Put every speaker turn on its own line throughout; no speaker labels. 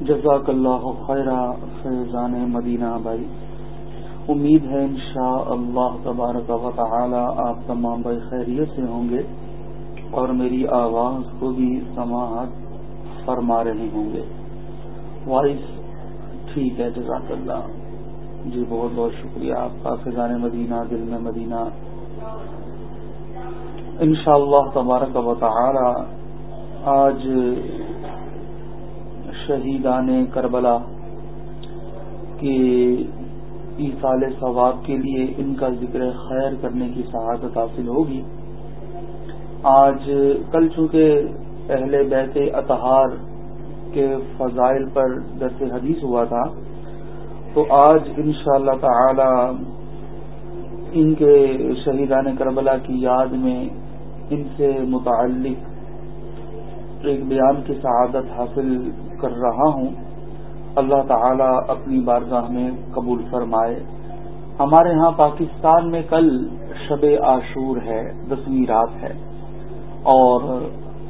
جزاک اللہ خیر فیضان مدینہ بھائی۔ امید ہے انشاء اللہ تبارک و تعالی آپ تمام بھائی خیریت سے ہوں گے اور میری آواز کو بھی سماعت فرما رہے ہوں گے۔ وائس ٹھیک ہے، جزاک اللہ۔ جی بہت بہت شکریہ آپ کا فضان مدینہ، دل میں مدینہ۔ انشاء اللہ تبارک و تعالی آج شہیدان کربلا کے ایسال ثواب کے لیے ان کا ذکر خیر کرنے کی سعادت حاصل ہوگی۔ آج کل چونکہ اہل بیت اتہار کے فضائل پر درس حدیث ہوا تھا، تو آج ان شاء اللہ تعالی ان کے شہیدان کربلا کی یاد میں ان سے متعلق ایک بیان کی سعادت حاصل کر رہا ہوں۔ اللہ تعالی اپنی بارگاہ میں قبول فرمائے۔ ہمارے ہاں پاکستان میں کل شب عاشور ہے، دسویں رات ہے۔ اور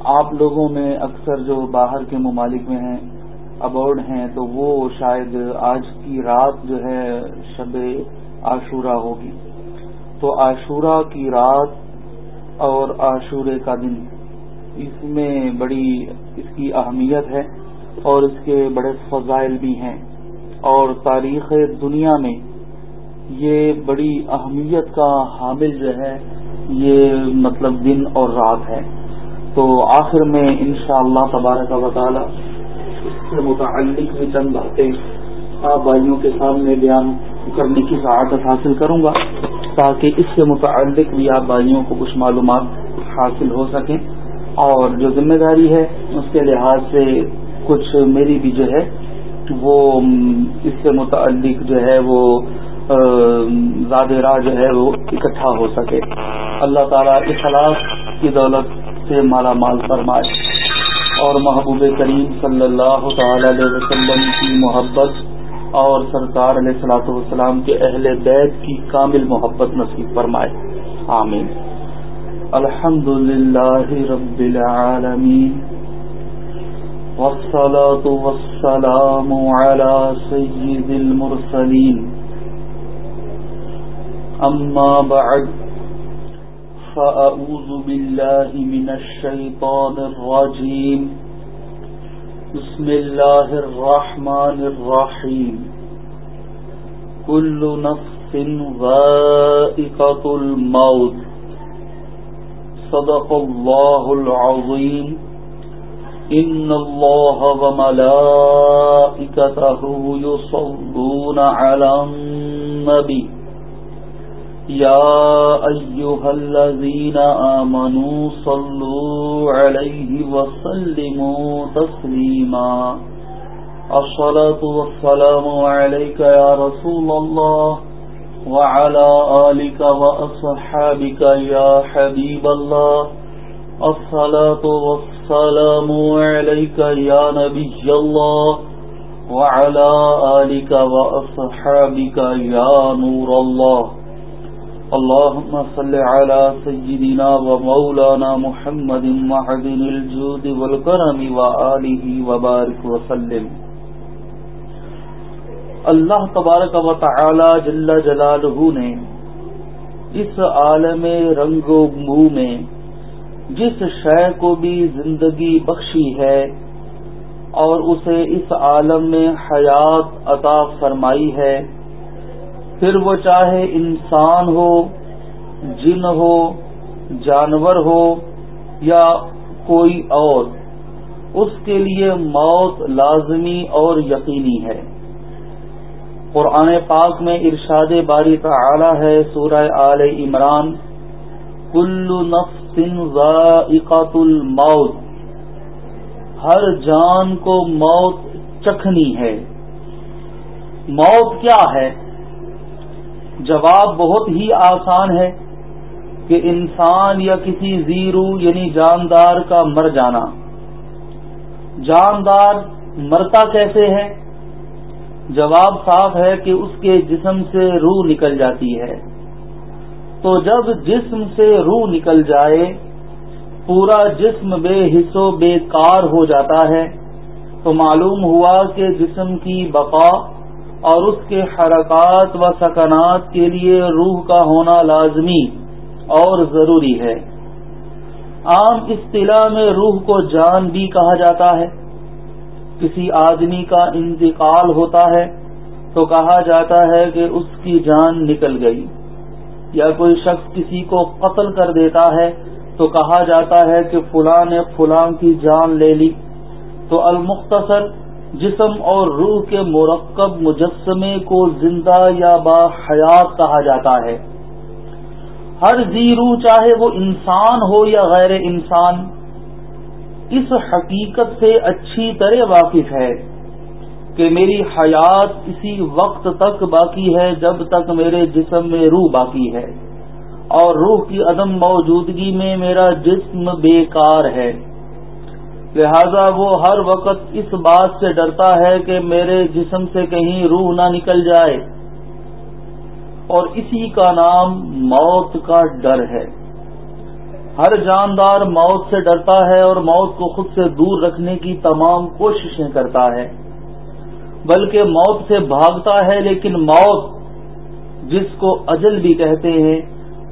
آپ لوگوں میں اکثر جو باہر کے ممالک میں ہیں ابورڈ ہیں، تو وہ شاید آج کی رات جو ہے شب عاشورہ ہوگی۔ تو عاشورہ کی رات اور عاشورے کا دن اس میں بڑی اس کی اہمیت ہے اور اس کے بڑے فضائل بھی ہیں اور تاریخ دنیا میں یہ بڑی اہمیت کا حامل جو ہے، یہ مطلب دن اور رات ہے۔ تو آخر میں انشاءاللہ اللہ تبارک و تعالی اس سے متعلق بھی چند باتیں آپ بھائیوں کے سامنے بیان کرنے کی سعادت حاصل کروں گا تاکہ اس سے متعلق بھی آپ بھائیوں کو کچھ معلومات حاصل ہو سکیں۔ اور جو ذمہ داری ہے اس کے لحاظ سے کچھ میری بھی جو ہے، وہ اس سے متعلق جو ہے، وہ زیادہ راہ جو ہے، وہ اکٹھا ہو سکے۔ اللہ تعالیٰ اخلاق کی دولت سے مالا مال فرمائے۔ اور محبوب کریم صلی اللہ تعالی علیہ وسلم کی محبت اور سرکار علیہ صلاح والسلام کے اہل بیت کی کامل محبت نصیب فرمائے۔ آمین۔ الحمد للہ رب العالمین والصلاة والسلام على سيد المرسلين أما بعد فأعوذ بالله من الشيطان الرجيم بسم الله الرحمن الرحيم كل نفس ذائقة الموت صدق الله العظيم. إن الله وملائكته يصدون على النبي. يا أيها الذين آمنوا صلوا عليه وسلموا تسليما. الصلاة والسلام عليك يا رسول الله. وعلى آلك وأصحابك يا حبيب الله. الصلاة والسلام عليك يا نبي الله. وعلى آلك وأصحابك يا نور الله. اللهم صل على سيدنا ومولانا محمد معدن الجود والكرم وآله وبارك وسلم. اللہ تبارک و تعالی جل جلالہ نے اس عالم رنگ و بو میں جس شے کو بھی زندگی بخشی ہے اور اسے اس عالم میں حیات عطا فرمائی ہے، پھر وہ چاہے انسان ہو، جن ہو، جانور ہو یا کوئی اور، اس کے لیے موت لازمی اور یقینی ہے۔ قرآن پاک میں ارشاد باری تعالی ہے سورہ آل عمران، کل نفس ذائقات الموت، ہر جان کو موت چکھنی ہے۔ موت کیا ہے؟ جواب بہت ہی آسان ہے کہ انسان یا کسی زیرو یعنی جاندار کا مر جانا۔ جاندار مرتا کیسے ہے؟ جواب صاف ہے کہ اس کے جسم سے روح نکل جاتی ہے۔ تو جب جسم سے روح نکل جائے، پورا جسم بے حصو بے کار ہو جاتا ہے۔ تو معلوم ہوا کہ جسم کی بقا اور اس کے حرکات و سکنات کے لیے روح کا ہونا لازمی اور ضروری ہے۔ عام اصطلاح میں روح کو جان بھی کہا جاتا ہے۔ کسی آدمی کا انتقال ہوتا ہے تو کہا جاتا ہے کہ اس کی جان نکل گئی یا کوئی شخص کسی کو قتل کر دیتا ہے تو کہا جاتا ہے کہ فلاں نے فلاں کی جان لے لی۔ تو المختصر جسم اور روح کے مرکب مجسمے کو زندہ یا با حیات کہا جاتا ہے۔ ہر زی روح چاہے وہ انسان ہو یا غیر انسان اس حقیقت سے اچھی طرح واقف ہے کہ میری حیات اسی وقت تک باقی ہے جب تک میرے جسم میں روح باقی ہے اور روح کی عدم موجودگی میں میرا جسم بیکار ہے۔ لہذا وہ ہر وقت اس بات سے ڈرتا ہے کہ میرے جسم سے کہیں روح نہ نکل جائے اور اسی کا نام موت کا ڈر ہے۔ ہر جاندار موت سے ڈرتا ہے اور موت کو خود سے دور رکھنے کی تمام کوششیں کرتا ہے۔ بلکہ موت سے بھاگتا ہے لیکن موت جس کو اجل بھی کہتے ہیں،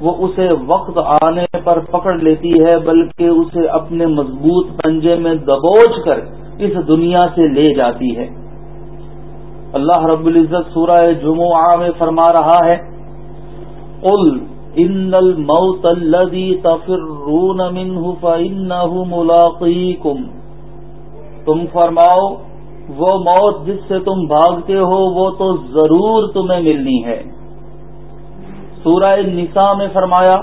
وہ اسے وقت آنے پر پکڑ لیتی ہے، بلکہ اسے اپنے مضبوط پنجے میں دبوچ کر اس دنیا سے لے جاتی ہے۔ اللہ رب العزت سورہ جمعہ میں فرما رہا ہے، قل ان الموت الذي تفرون منه فانه ملاقيكم۔ تم فرماؤ، وہ موت جس سے تم بھاگتے ہو، وہ تو ضرور تمہیں ملنی ہے۔ سورہ نساء میں فرمایا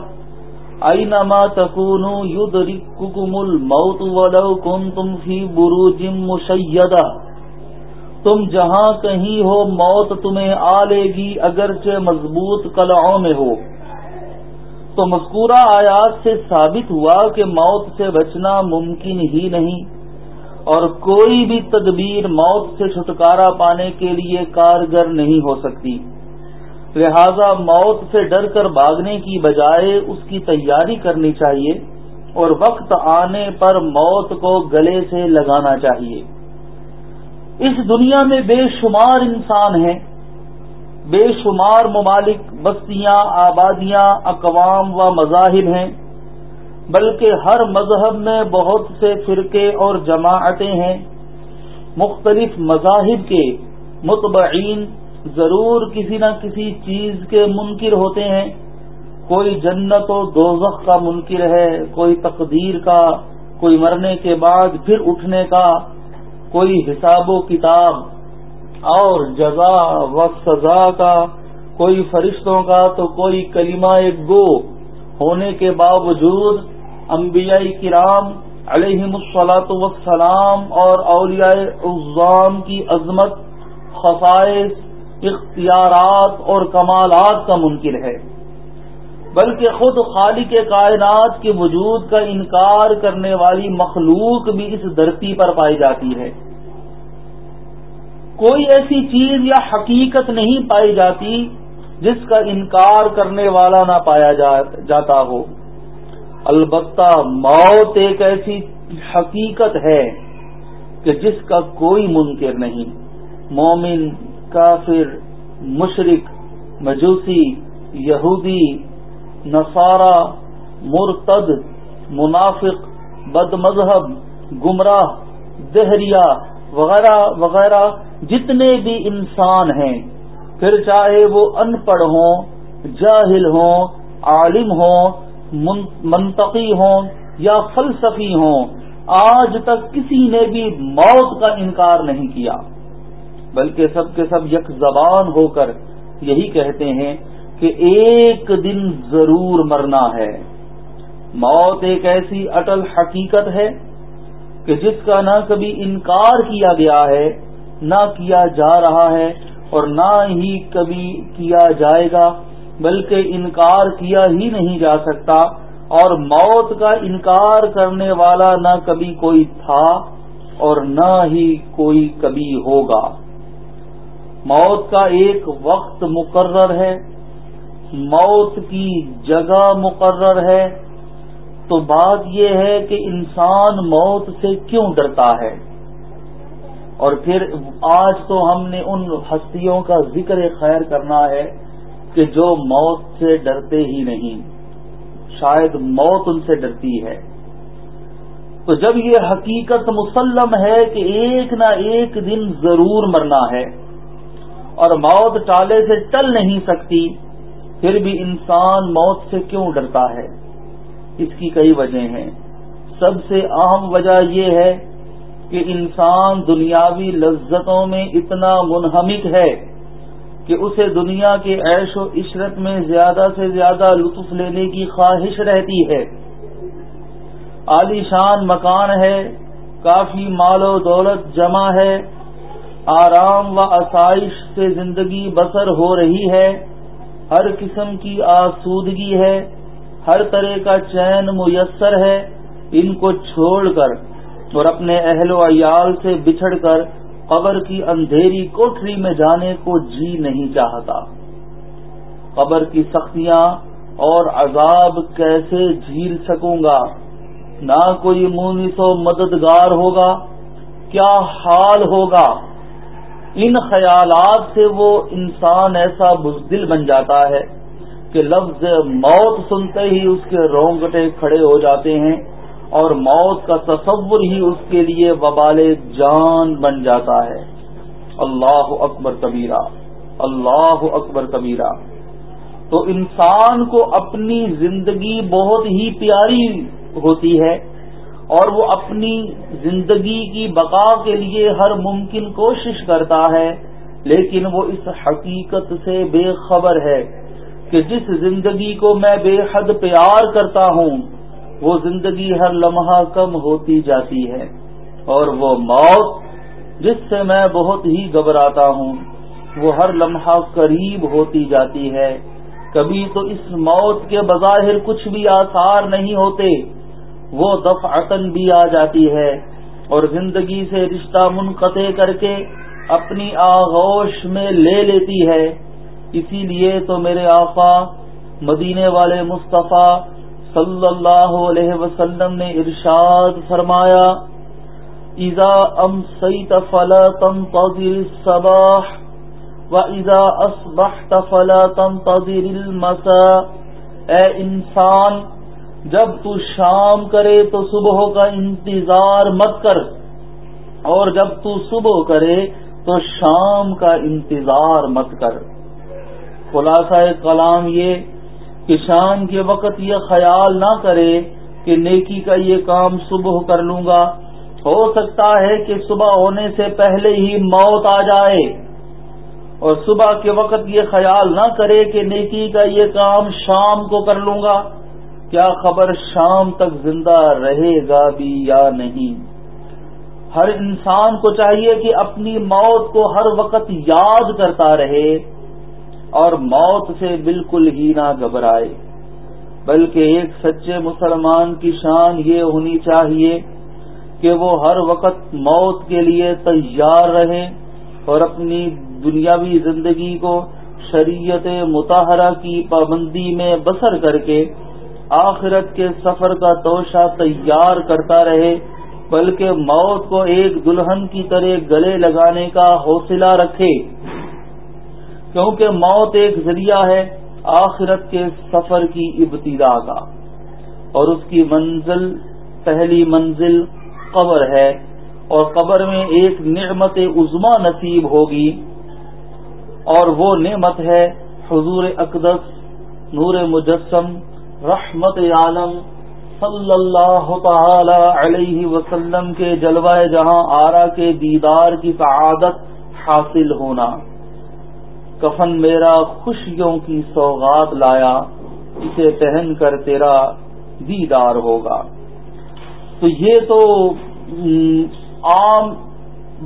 آئی نما تکون ید رکمل موت ولو کن تم فی بروج مشیدہ تم جہاں کہیں ہو، موت تمہیں آ لے گی، اگرچہ مضبوط قلعوں میں ہو۔ تو مذکورہ آیات سے ثابت ہوا کہ موت سے بچنا ممکن ہی نہیں اور کوئی بھی تدبیر موت سے چھٹکارا پانے کے لیے کارگر نہیں ہو سکتی۔ لہذا موت سے ڈر کر بھاگنے کی بجائے اس کی تیاری کرنی چاہیے اور وقت آنے پر موت کو گلے سے لگانا چاہیے۔ اس دنیا میں بے شمار انسان ہیں۔ بے شمار ممالک، بستیاں، آبادیاں، اقوام و مذاہب ہیں، بلکہ ہر مذہب میں بہت سے فرقے اور جماعتیں ہیں۔ مختلف مذاہب کے متبعین ضرور کسی نہ کسی چیز کے منکر ہوتے ہیں۔ کوئی جنت و دوزخ کا منکر ہے، کوئی تقدیر کا، کوئی مرنے کے بعد پھر اٹھنے کا، کوئی حساب و کتاب۔ اور جزا و سزا کا کوئی فرشتوں کا تو کوئی کلمہ گو۔ ہونے کے باوجود انبیاء کرام علیہ الصلاۃ وسلام اور اولیاء اعظام کی عظمت، خصائص، اختیارات اور کمالات کا منکر ہے۔ بلکہ خود خالق کائنات کے وجود کا انکار کرنے والی مخلوق بھی اس دھرتی پر پائی جاتی ہے۔ کوئی ایسی چیز یا حقیقت نہیں پائی جاتی جس کا انکار کرنے والا نہ پایا جاتا ہو۔ البتہ موت ایک ایسی حقیقت ہے کہ جس کا کوئی منکر نہیں۔ مومن، کافر مشرق مجوسی، یہودی، نصارہ، مرتد، منافق بد مذہب گمراہ، دہریا وغیرہ وغیرہ جتنے بھی انسان ہیں، پھر چاہے وہ ان پڑھ ہوں، جاہل ہوں، عالم ہوں منطقی ہوں یا فلسفی ہوں، آج تک کسی نے بھی موت کا انکار نہیں کیا۔ بلکہ سب کے سب یک زبان ہو کر یہی کہتے ہیں کہ ایک دن ضرور مرنا ہے۔ موت ایک ایسی اٹل حقیقت ہے کہ جس کا نہ کبھی انکار کیا گیا ہے، نہ کیا جا رہا ہے اور نہ ہی کبھی کیا جائے گا، بلکہ انکار کیا ہی نہیں جا سکتا اور موت کا انکار کرنے والا نہ کبھی کوئی تھا اور نہ ہی کوئی کبھی ہوگا۔ موت کا ایک وقت مقرر ہے، موت کی جگہ مقرر ہے تو بات یہ ہے کہ انسان موت سے کیوں ڈرتا ہے؟ اور پھر آج تو ہم نے ان ہستیوں کا ذکر خیر کرنا ہے کہ جو موت سے ڈرتے ہی نہیں، شاید موت ان سے ڈرتی ہے۔ تو جب یہ حقیقت مسلم ہے کہ ایک نہ ایک دن ضرور مرنا ہے اور موت ٹالے سے ٹل نہیں سکتی، پھر بھی انسان موت سے کیوں ڈرتا ہے؟ اس کی کئی وجہ ہیں۔ سب سے اہم وجہ یہ ہے کہ انسان دنیاوی لذتوں میں اتنا منہمک ہے کہ اسے دنیا کے عیش و عشرت میں زیادہ سے زیادہ لطف لینے کی خواہش رہتی ہے۔ عالی شان مکان ہے، کافی مال و دولت جمع ہے، آرام و آسائش سے زندگی بسر ہو رہی ہے، ہر قسم کی آسودگی ہے۔ ہر طرح کا چین میسر ہے، ان کو چھوڑ کر اور اپنے اہل و عیال سے بچھڑ کر قبر کی اندھیری کوٹری میں جانے کو جی نہیں چاہتا۔ قبر کی سختیاں اور عذاب کیسے جھیل سکوں گا؟ نہ کوئی مونس و مددگار ہوگا، کیا حال ہوگا؟ ان خیالات سے وہ انسان ایسا بزدل بن جاتا ہے۔ کہ لفظ موت سنتے ہی اس کے رونگٹے کھڑے ہو جاتے ہیں اور موت کا تصور ہی اس کے لیے وبال جان بن جاتا ہے۔ اللہ اکبر کبیرہ، اللہ اکبر کبیرہ۔ تو انسان کو اپنی زندگی بہت ہی پیاری ہوتی ہے اور وہ اپنی زندگی کی بقا کے لیے ہر ممکن کوشش کرتا ہے، لیکن وہ اس حقیقت سے بے خبر ہے۔ کہ جس زندگی کو میں بے حد پیار کرتا ہوں، وہ زندگی ہر لمحہ کم ہوتی جاتی ہے اور وہ موت جس سے میں بہت ہی گھبراتا ہوں، وہ ہر لمحہ قریب ہوتی جاتی ہے۔ کبھی تو اس موت کے بظاہر کچھ بھی آثار نہیں ہوتے، وہ دفعتن بھی آ جاتی ہے اور زندگی سے رشتہ منقطع کر کے اپنی آغوش میں لے لیتی ہے۔ اسی لیے تو میرے آقا مدینے والے مصطفیٰ صلی اللہ علیہ وسلم نے ارشاد فرمایا ایزا ام سعید فلا تم تذیر صباح و ایزا اسبح فلا تم تذیر المسا اے انسان، جب تو شام کرے تو صبح کا انتظار مت کر، اور جب تو صبح کرے تو شام کا انتظار مت کر۔ خلاصہ کلام یہ کہ شام کے وقت یہ خیال نہ کرے کہ نیکی کا یہ کام صبح کر لوں گا۔ ہو سکتا ہے کہ صبح ہونے سے پہلے ہی موت آ جائے۔ اور صبح کے وقت یہ خیال نہ کرے کہ نیکی کا یہ کام شام کو کر لوں گا۔ کیا خبر شام تک زندہ رہے گا بھی یا نہیں؟ ہر انسان کو چاہیے کہ اپنی موت کو ہر وقت یاد کرتا رہے۔ اور موت سے بالکل ہی نہ گھبرائے، بلکہ ایک سچے مسلمان کی شان یہ ہونی چاہیے کہ وہ ہر وقت موت کے لیے تیار رہے اور اپنی دنیاوی زندگی کو شریعت متحرہ کی پابندی میں بسر کر کے آخرت کے سفر کا توشہ تیار کرتا رہے، بلکہ موت کو ایک دلہن کی طرح گلے لگانے کا حوصلہ رکھے۔ کیونکہ موت ایک ذریعہ ہے آخرت کے سفر کی ابتدا کا۔ اور اس کی منزل، پہلی منزل قبر ہے۔ اور قبر میں ایک نعمت عظما نصیب ہوگی۔ اور وہ نعمت ہے حضور اقدس، نور مجسم، رحمت عالم صلی اللہ تعالی علیہ وسلم کے جلوہ جہاں آرا کے دیدار کی سعادت حاصل ہونا۔ کفن میرا خوشیوں کی سوغات لایا، اسے پہن کر تیرا دیدار ہوگا۔ تو یہ تو عام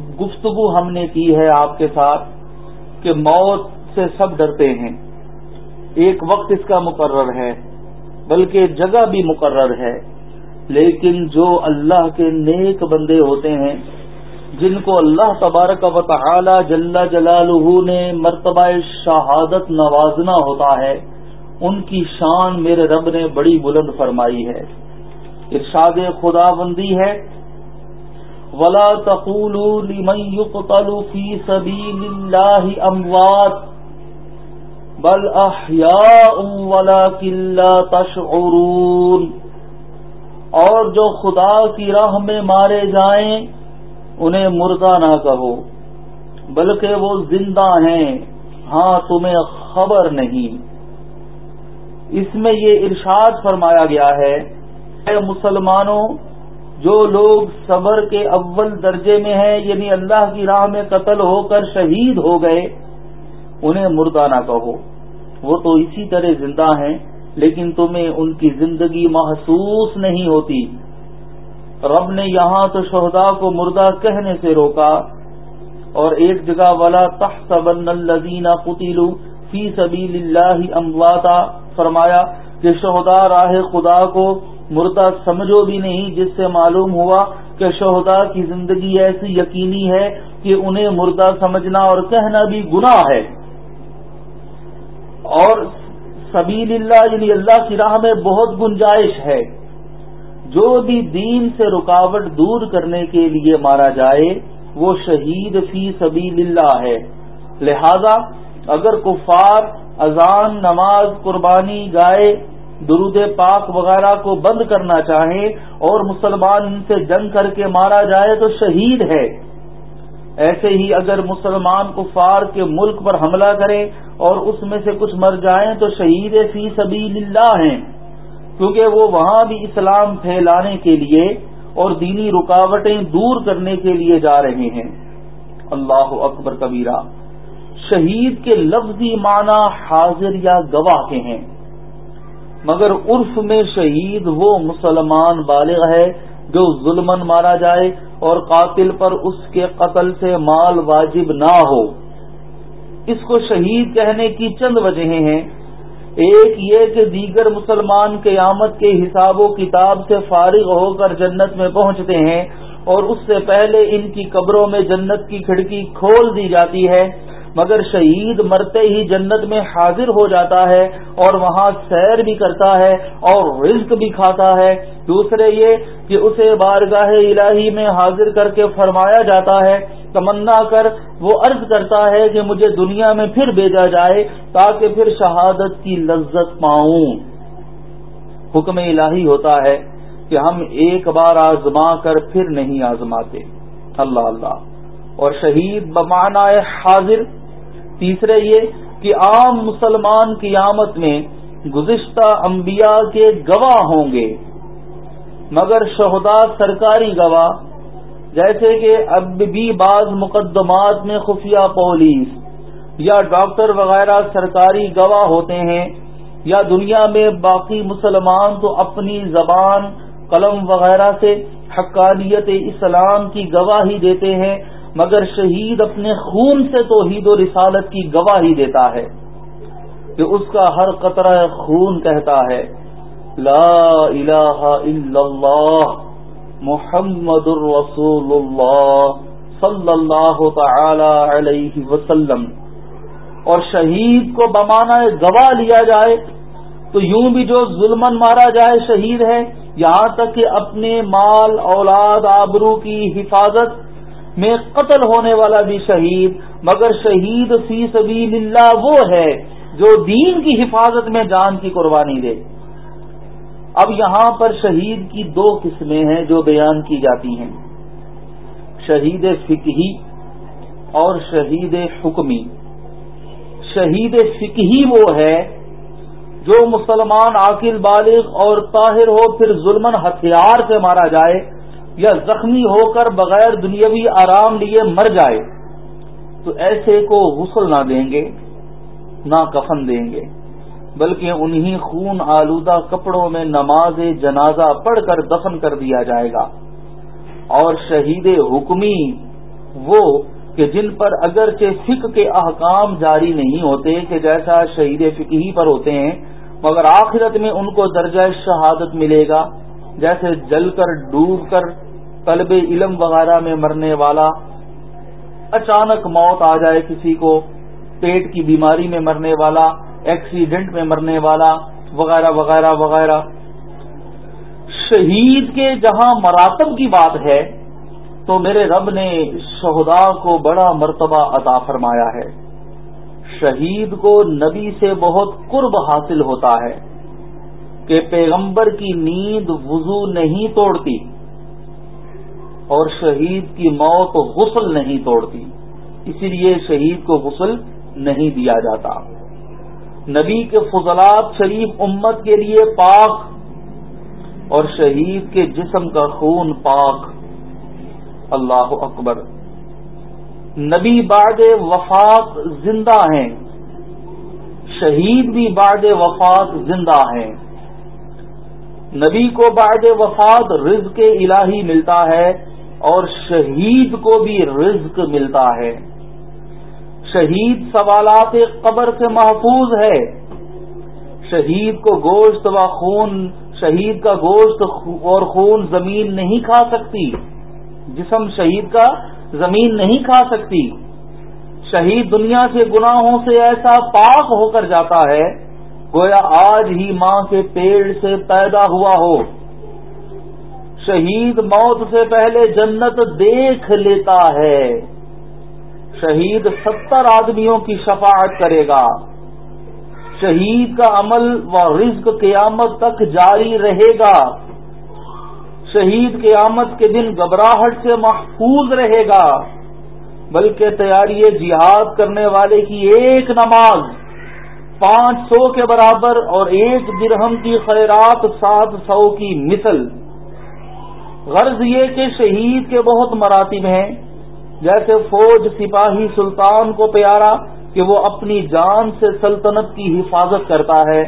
گفتگو ہم نے کی ہے آپ کے ساتھ کہ موت سے سب ڈرتے ہیں۔ ایک وقت اس کا مقرر ہے، بلکہ جگہ بھی مقرر ہے۔ لیکن جو اللہ کے نیک بندے ہوتے ہیں جن کو اللہ تبارک و تعالی جل جلالہ نے مرتبہ شہادت نوازنا ہوتا ہے، ان کی شان میرے رب نے بڑی بلند فرمائی ہے۔ ارشاد خدا بندی ہے، ولا تقولوا لمن يقتل في سبيل الله اموات بل احیاء ولكن لا تشعرون۔ اور جو خدا کی راہ میں مارے جائیں انہیں مردہ نہ کہو، بلکہ وہ زندہ ہیں۔ ہاں تمہیں خبر نہیں۔ اس میں یہ ارشاد فرمایا گیا ہے اے مسلمانوں، جو لوگ صبر کے اول درجے میں ہیں یعنی اللہ کی راہ میں قتل ہو کر شہید ہو گئے، انہیں مردہ نہ کہو۔ وہ تو اسی طرح زندہ ہیں، لیکن تمہیں ان کی زندگی محسوس نہیں ہوتی۔ رب نے یہاں تو شہدا کو مردہ کہنے سے روکا اور ایک جگہ والا تحسبن الذین قتلوا فی سبیل اللہ امواتا فرمایا کہ شہدا راہ خدا کو مردہ سمجھو بھی نہیں، جس سے معلوم ہوا کہ شہدا کی زندگی ایسی یقینی ہے کہ انہیں مردہ سمجھنا اور کہنا بھی گناہ ہے۔ اور سبیل اللہ یعنی اللہ کی راہ میں بہت گنجائش ہے۔ جو بھی دین سے رکاوٹ دور کرنے کے لیے مارا جائے، وہ شہید فی سبیل اللہ ہے۔ لہذا، اگر کفار اذان، نماز، قربانی، گائے، درود پاک وغیرہ کو بند کرنا چاہیں اور مسلمان ان سے جنگ کر کے مارا جائے تو شہید ہے۔ ایسے ہی اگر مسلمان کفار کے ملک پر حملہ کریں اور اس میں سے کچھ مر جائیں تو شہید فی سبیل اللہ ہیں۔ کیونکہ وہ وہاں بھی اسلام پھیلانے کے لیے اور دینی رکاوٹیں دور کرنے کے لیے جا رہے ہیں۔ اللہ اکبر کبیرہ، شہید کے لفظی معنی حاضر یا گواہ کے ہیں۔ مگر عرف میں شہید وہ مسلمان بالغ ہے جو ظلمن مارا جائے اور قاتل پر اس کے قتل سے مال واجب نہ ہو۔ اس کو شہید کہنے کی چند وجہیں ہیں۔ ایک یہ کہ دیگر مسلمان قیامت کے حساب و کتاب سے فارغ ہو کر جنت میں پہنچتے ہیں اور اس سے پہلے ان کی قبروں میں جنت کی کھڑکی کھول دی جاتی ہے۔ مگر شہید مرتے ہی جنت میں حاضر ہو جاتا ہے اور وہاں سیر بھی کرتا ہے اور رزق بھی کھاتا ہے۔ دوسرے یہ کہ اسے بارگاہ الہی میں حاضر کر کے فرمایا جاتا ہے، تمنا کر، وہ عرض کرتا ہے کہ مجھے دنیا میں پھر بھیجا جائے تاکہ پھر شہادت کی لذت پاؤں۔ حکم الہی ہوتا ہے کہ ہم ایک بار آزما کر پھر نہیں آزماتے۔ اللہ اللہ۔ اور شہید بمانا حاضر تیسرے یہ کہ عام مسلمان قیامت میں گزشتہ انبیاء کے گواہ ہوں گے۔ مگر شہدا سرکاری گواہ، جیسے کہ اب بھی بعض مقدمات میں خفیہ پولیس یا ڈاکٹر وغیرہ سرکاری گواہ ہوتے ہیں یا دنیا میں باقی مسلمان تو اپنی زبان، قلم وغیرہ سے حقانیت اسلام کی گواہی دیتے ہیں مگر شہید اپنے خون سے توحید و رسالت کی گواہی دیتا ہے کہ اس کا ہر قطرہ خون کہتا ہے، لا الہ الا اللہ محمد الرسول اللہ صلی اللہ تعالی علیہ وسلم۔ اور شہید کو بمانا گواہ لیا جائے تو یوں بھی جو ظلمن مارا جائے شہید ہے، یہاں تک کہ اپنے مال، اولاد، آبرو کی حفاظت میں قتل ہونے والا بھی شہید، مگر شہید فی سبیل اللہ وہ ہے جو دین کی حفاظت میں جان کی قربانی دے۔ اب یہاں پر شہید کی دو قسمیں ہیں جو بیان کی جاتی ہیں۔ شہید فکہی اور شہید حکمی۔ شہید فکہی وہ ہے جو مسلمان عاقل بالغ اور طاہر ہو پھر ظلمن ہتھیار سے مارا جائے۔ یا زخمی ہو کر بغیر دنیاوی آرام لیے مر جائے، تو ایسے کو غسل نہ دیں گے، نہ کفن دیں گے، بلکہ انہی خون آلودہ کپڑوں میں نماز جنازہ پڑھ کر دفن کر دیا جائے گا۔ اور شہید حکمی وہ کہ جن پر اگرچہ فک کے احکام جاری نہیں ہوتے کہ جیسا شہید فکی پر ہوتے ہیں، مگر آخرت میں ان کو درجہ شہادت ملے گا۔ جیسے جل کر ڈوب کر طلب علم وغیرہ میں مرنے والا اچانک موت آ جائے کسی کو، پیٹ کی بیماری میں مرنے والا ایکسیڈنٹ میں مرنے والا، وغیرہ وغیرہ وغیرہ۔ شہید کے جہاں مراتب کی بات ہے، تو میرے رب نے شہدا کو بڑا مرتبہ عطا فرمایا ہے۔ شہید کو نبی سے بہت قرب حاصل ہوتا ہے۔ کہ پیغمبر کی نیند وضو نہیں توڑتی اور شہید کی موت غسل نہیں توڑتی، اسی لیے شہید کو غسل نہیں دیا جاتا۔ نبی کے فضلات شریف امت کے لیے پاک اور شہید کے جسم کا خون پاک۔ اللہ اکبر۔ نبی بعد وفات زندہ ہیں۔ شہید بھی بعد وفات زندہ ہیں۔ نبی کو بعد وفات رزق الہی ملتا ہے اور شہید کو بھی رزق ملتا ہے۔ شہید سوالات قبر سے محفوظ ہے۔ شہید کو گوشت و خون، شہید کا گوشت اور خون زمین نہیں کھا سکتی۔ جسم شہید کا زمین نہیں کھا سکتی۔ شہید دنیا سے گناہوں سے ایسا پاک ہو کر جاتا ہے۔ گویا آج ہی ماں کے پیڑ سے پیدا ہوا ہو۔ شہید موت سے پہلے جنت دیکھ لیتا ہے۔ شہید ستر آدمیوں کی شفاعت کرے گا۔ شہید کا عمل و رزق قیامت تک جاری رہے گا۔ شہید قیامت کے دن گھبراہٹ سے محفوظ رہے گا۔ بلکہ تیاری جہاد کرنے والے کی ایک نماز پانچ سو کے برابر اور ایک درہم کی خیرات سات سو کی مثل۔ غرض یہ کہ شہید کے بہت مراتب ہیں۔ جیسے فوج سپاہی سلطان کو پیارا کہ وہ اپنی جان سے سلطنت کی حفاظت کرتا ہے۔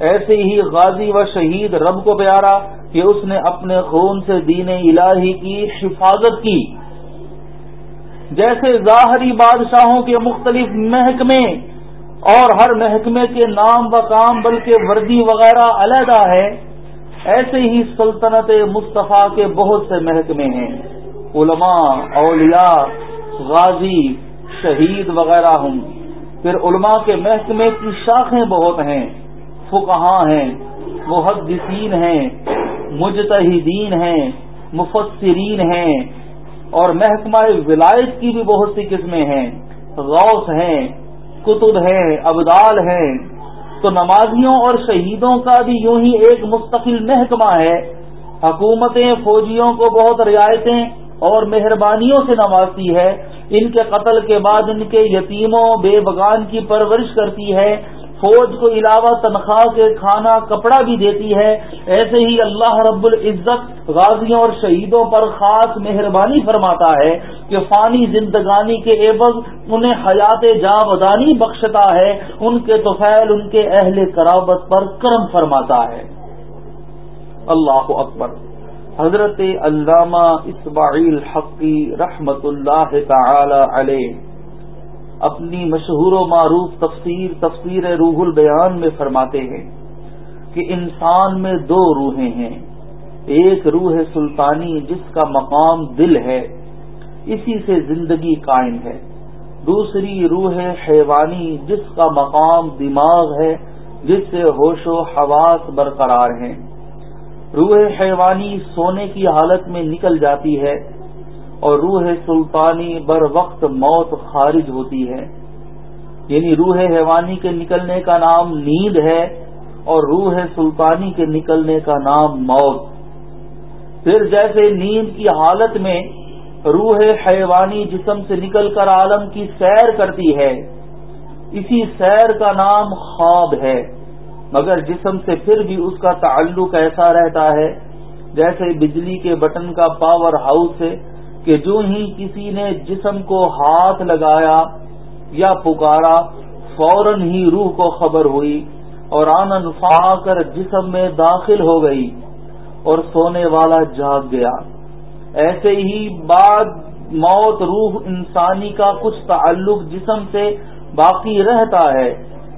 ایسے ہی غازی و شہید رب کو پیارا کہ اس نے اپنے خون سے دین الہی کی حفاظت کی۔ جیسے ظاہری بادشاہوں کے مختلف محکمے اور ہر محکمے کے نام و کام بلکہ وردی وغیرہ علیحدہ ہے، ایسے ہی سلطنت مصطفیٰ کے بہت سے محکمے ہیں۔ علماء، اولیاء، غازی، شہید وغیرہ ہوں۔ پھر علماء کے محکمے کی شاخیں بہت ہیں فقہاں ہیں، محدثین ہیں، مجتہدین ہیں، مفسرین ہیں۔ اور محکمہ ولایت کی بھی بہت سی قسمیں ہیں۔ غوث ہیں کتب ہیں، ابدال ہیں۔ تو نمازیوں اور شہیدوں کا بھی یوں ہی ایک مستقل محکمہ ہے۔ حکومتیں فوجیوں کو بہت رعایتیں اور مہربانیوں سے نوازتی ہے۔ ان کے قتل کے بعد ان کے یتیموں بے بغان کی پرورش کرتی ہے۔ فوج کو علاوہ تنخواہ کے کھانا کپڑا بھی دیتی ہے، ایسے ہی اللہ رب العزت غازیوں اور شہیدوں پر خاص مہربانی فرماتا ہے کہ فانی زندگانی کے عبض انہیں حیات جاودانی بخشتا ہے، ان کے توفیل ان کے اہل کرابت پر کرم فرماتا ہے۔ اللہ اکبر۔ حضرت علامہ اسماعیل حقی رحمت اللہ تعالی علیہ۔ اپنی مشہور و معروف تفسیر تفسیر روح البیان میں فرماتے ہیں کہ انسان میں دو روحیں ہیں۔ ایک روح سلطانی جس کا مقام دل ہے، اسی سے زندگی قائم ہے۔ دوسری روح حیوانی جس کا مقام دماغ ہے، جس سے ہوش و حواس برقرار ہیں۔ روح حیوانی سونے کی حالت میں نکل جاتی ہے اور روح سلطانی بر وقت موت خارج ہوتی ہے۔ یعنی روح حیوانی کے نکلنے کا نام نیند ہے اور روح سلطانی کے نکلنے کا نام موت۔ پھر جیسے نیند کی حالت میں روح حیوانی جسم سے نکل کر عالم کی سیر کرتی ہے، اسی سیر کا نام خواب ہے۔ مگر جسم سے پھر بھی اس کا تعلق ایسا رہتا ہے جیسے بجلی کے بٹن کا پاور ہاؤس ہے۔ کہ جو ہی کسی نے جسم کو ہاتھ لگایا یا پکارا، فوراً ہی روح کو خبر ہوئی اور آنند فا کر جسم میں داخل ہو گئی اور سونے والا جاگ گیا۔ ایسے ہی بعد موت روح انسانی کا کچھ تعلق جسم سے باقی رہتا ہے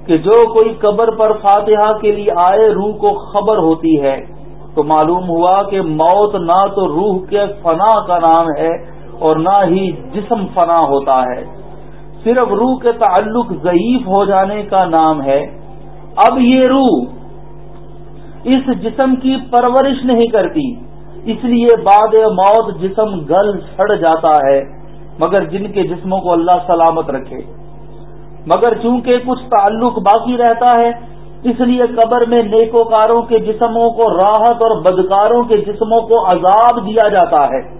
کہ جو کوئی قبر پر فاتحہ کے لیے آئے روح کو خبر ہوتی ہے۔ تو معلوم ہوا کہ موت نہ تو روح کے فنا کا نام ہے اور نہ ہی جسم فنا ہوتا ہے۔ صرف روح کے تعلق ضعیف ہو جانے کا نام ہے۔ اب یہ روح اس جسم کی پرورش نہیں کرتی، اس لیے بعد موت جسم گل سڑ جاتا ہے۔ مگر جن کے جسموں کو اللہ سلامت رکھے۔ مگر چونکہ کچھ تعلق باقی رہتا ہے اس لیے قبر میں نیکوکاروں کے جسموں کو راحت اور بدکاروں کے جسموں کو عذاب دیا جاتا ہے۔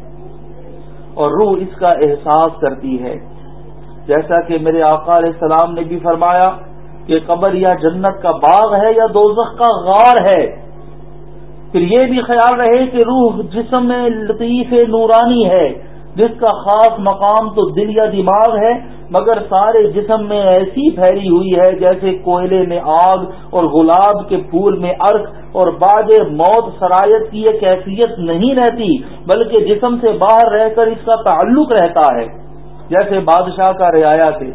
اور روح اس کا احساس کرتی ہے۔ جیسا کہ میرے آقا علیہ السلام نے بھی فرمایا کہ قبر یا جنت کا باغ ہے یا دوزخ کا غار ہے۔ پھر یہ بھی خیال رہے کہ روح جسم میں لطیف نورانی ہے۔ جس کا خاص مقام تو دل یا دماغ ہے، مگر سارے جسم میں ایسی پھیلی ہوئی ہے جیسے کوئلے میں آگ اور گلاب کے پھول میں ارک اور بعد موت سرایت کی یہ کیفیت نہیں رہتی، بلکہ جسم سے باہر رہ کر اس کا تعلق رہتا ہے، جیسے بادشاہ کا رعایا سے۔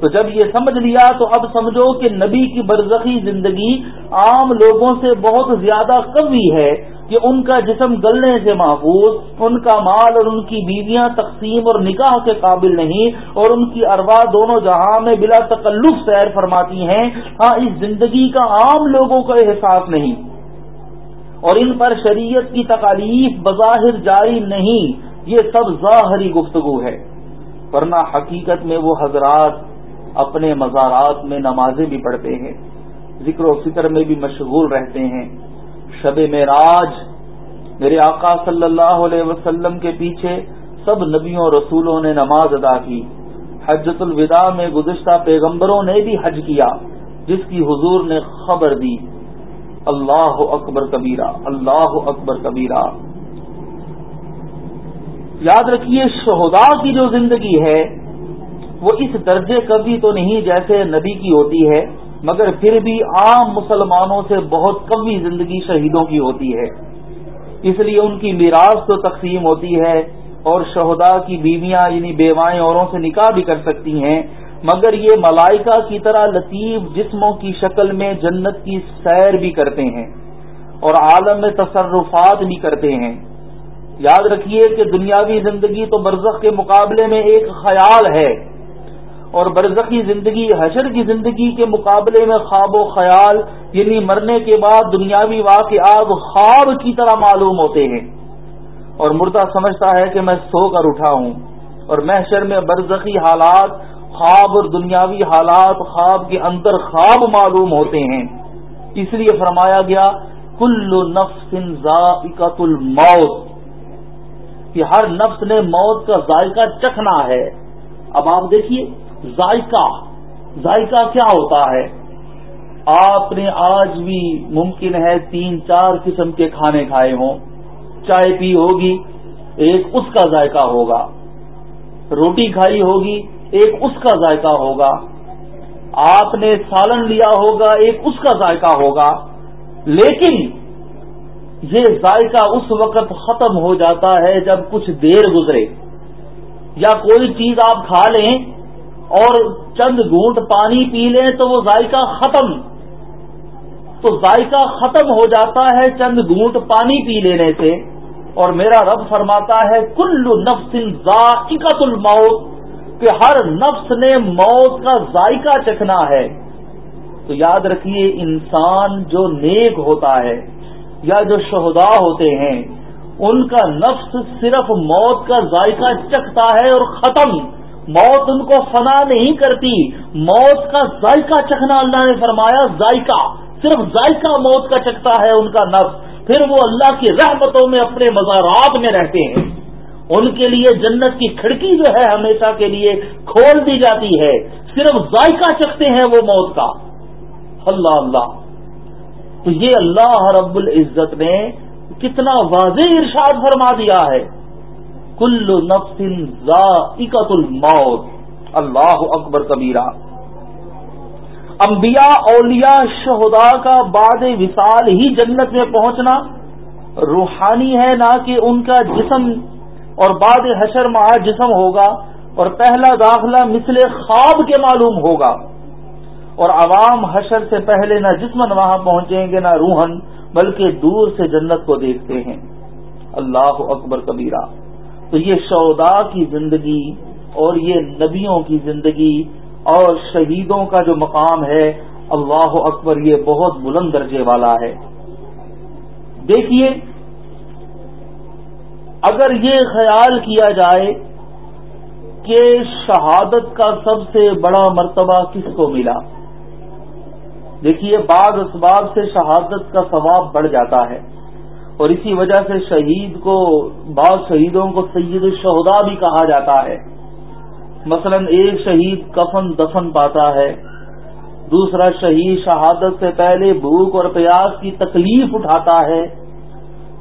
تو جب یہ سمجھ لیا تو اب سمجھو کہ نبی کی برزخی زندگی عام لوگوں سے بہت زیادہ قوی ہے۔ کہ ان کا جسم گلنے سے محفوظ، ان کا مال اور ان کی بیویاں تقسیم اور نکاح کے قابل نہیں اور ان کی اروا دونوں جہاں میں بلا تکلف سیر فرماتی ہیں ہاں اس زندگی کا عام لوگوں کا احساس نہیں۔ اور ان پر شریعت کی تکالیف بظاہر جاری نہیں، یہ سب ظاہری گفتگو ہے۔ ورنہ حقیقت میں وہ حضرات اپنے مزارات میں نمازیں بھی پڑھتے ہیں، ذکر و فکر میں بھی مشغول رہتے ہیں۔ شب معراج، میرے آقا صلی اللہ علیہ وسلم کے پیچھے سب نبیوں رسولوں نے نماز ادا کی۔ حجت الوداع میں گزشتہ پیغمبروں نے بھی حج کیا، جس کی حضور نے خبر دی۔ اللہ اکبر کبیرہ، اللہ اکبر کبیرہ۔ یاد رکھیے شہدا کی جو زندگی ہے، وہ اس درجے کبھی تو نہیں جیسے نبی کی ہوتی ہے۔ مگر پھر بھی عام مسلمانوں سے بہت کمی زندگی شہیدوں کی ہوتی ہے۔ اس لیے ان کی میراث تو تقسیم ہوتی ہے اور شہدا کی بیویاں یعنی بیوائیں اوروں سے نکاح بھی کر سکتی ہیں۔ مگر یہ ملائکہ کی طرح لطیف جسموں کی شکل میں جنت کی سیر بھی کرتے ہیں اور عالم میں تصرفات بھی کرتے ہیں۔ یاد رکھیے کہ دنیاوی زندگی تو برزخ کے مقابلے میں ایک خیال ہے۔ اور برزخی زندگی، حشر کی زندگی کے مقابلے میں خواب و خیال یعنی مرنے کے بعد دنیاوی واقعات خواب کی طرح معلوم ہوتے ہیں۔ اور مردہ سمجھتا ہے کہ میں سو کر اٹھا ہوں اور محشر میں برزخی حالات، خواب اور دنیاوی حالات خواب کے اندر خواب معلوم ہوتے ہیں۔ اس لیے فرمایا گیا، کل نفس ذائقت الموت۔ کہ ہر نفس نے موت کا ذائقہ چکھنا ہے۔ اب آپ دیکھیے ذائقہ ذائقہ کیا ہوتا ہے؟ آپ نے آج بھی ممکن ہے تین چار قسم کے کھانے کھائے ہوں۔ چائے پی ہوگی، ایک اس کا ذائقہ ہوگا۔ روٹی کھائی ہوگی، ایک اس کا ذائقہ ہوگا۔ آپ نے سالن لیا ہوگا، ایک اس کا ذائقہ ہوگا۔ لیکن یہ ذائقہ اس وقت ختم ہو جاتا ہے جب کچھ دیر گزرے۔ یا کوئی چیز آپ کھا لیں اور چند گھونٹ پانی پی لیں تو وہ ذائقہ ختم۔ تو ذائقہ ختم ہو جاتا ہے چند گھونٹ پانی پی لینے سے۔ اور میرا رب فرماتا ہے کل نفس ذائقت الموت، کہ ہر نفس نے موت کا ذائقہ چکھنا ہے۔ تو یاد رکھیے، انسان جو نیک ہوتا ہے یا جو شہدا ہوتے ہیں، ان کا نفس صرف موت کا ذائقہ چکھتا ہے اور ختم۔ موت ان کو فنا نہیں کرتی۔ موت کا ذائقہ چکھنا اللہ نے فرمایا، ذائقہ۔ صرف ذائقہ موت کا چکھتا ہے ان کا نفس۔ پھر وہ اللہ کی رحمتوں میں اپنے مزارات میں رہتے ہیں۔ ان کے لیے جنت کی کھڑکی جو ہے ہمیشہ کے لیے کھول دی جاتی ہے۔ صرف ذائقہ چکھتے ہیں وہ موت کا۔ اللہ اللہ۔ تو یہ اللہ رب العزت نے کتنا واضح ارشاد فرما دیا ہے۔ کل نفس ذائقت الموت۔ اللہ اکبر کبیرہ۔ انبیاء، اولیاء شہدا کا بعد وصال ہی جنت میں پہنچنا روحانی ہے، نہ کہ ان کا جسم۔ اور بعد حشر مع جسم ہوگا۔ اور پہلا داخلہ مثل خواب کے معلوم ہوگا۔ اور عوام حشر سے پہلے نہ جسمن وہاں پہنچیں گے، نہ روحن، بلکہ دور سے جنت کو دیکھتے ہیں۔ اللہ اکبر کبیرہ۔ تو یہ شودا کی زندگی اور یہ نبیوں کی زندگی اور شہیدوں کا جو مقام ہے، اللہ اکبر یہ بہت بلند درجے والا ہے۔ دیکھیے، اگر یہ خیال کیا جائے کہ شہادت کا سب سے بڑا مرتبہ کس کو ملا؟ دیکھیے، بعض اسباب سے شہادت کا ثواب بڑھ جاتا ہے۔ اور اسی وجہ سے شہید کو بعض شہیدوں کو سید الشہدا بھی کہا جاتا ہے۔ مثلا ایک شہید کفن دفن پاتا ہے، دوسرا شہید شہادت سے پہلے بھوک اور پیاس کی تکلیف اٹھاتا ہے۔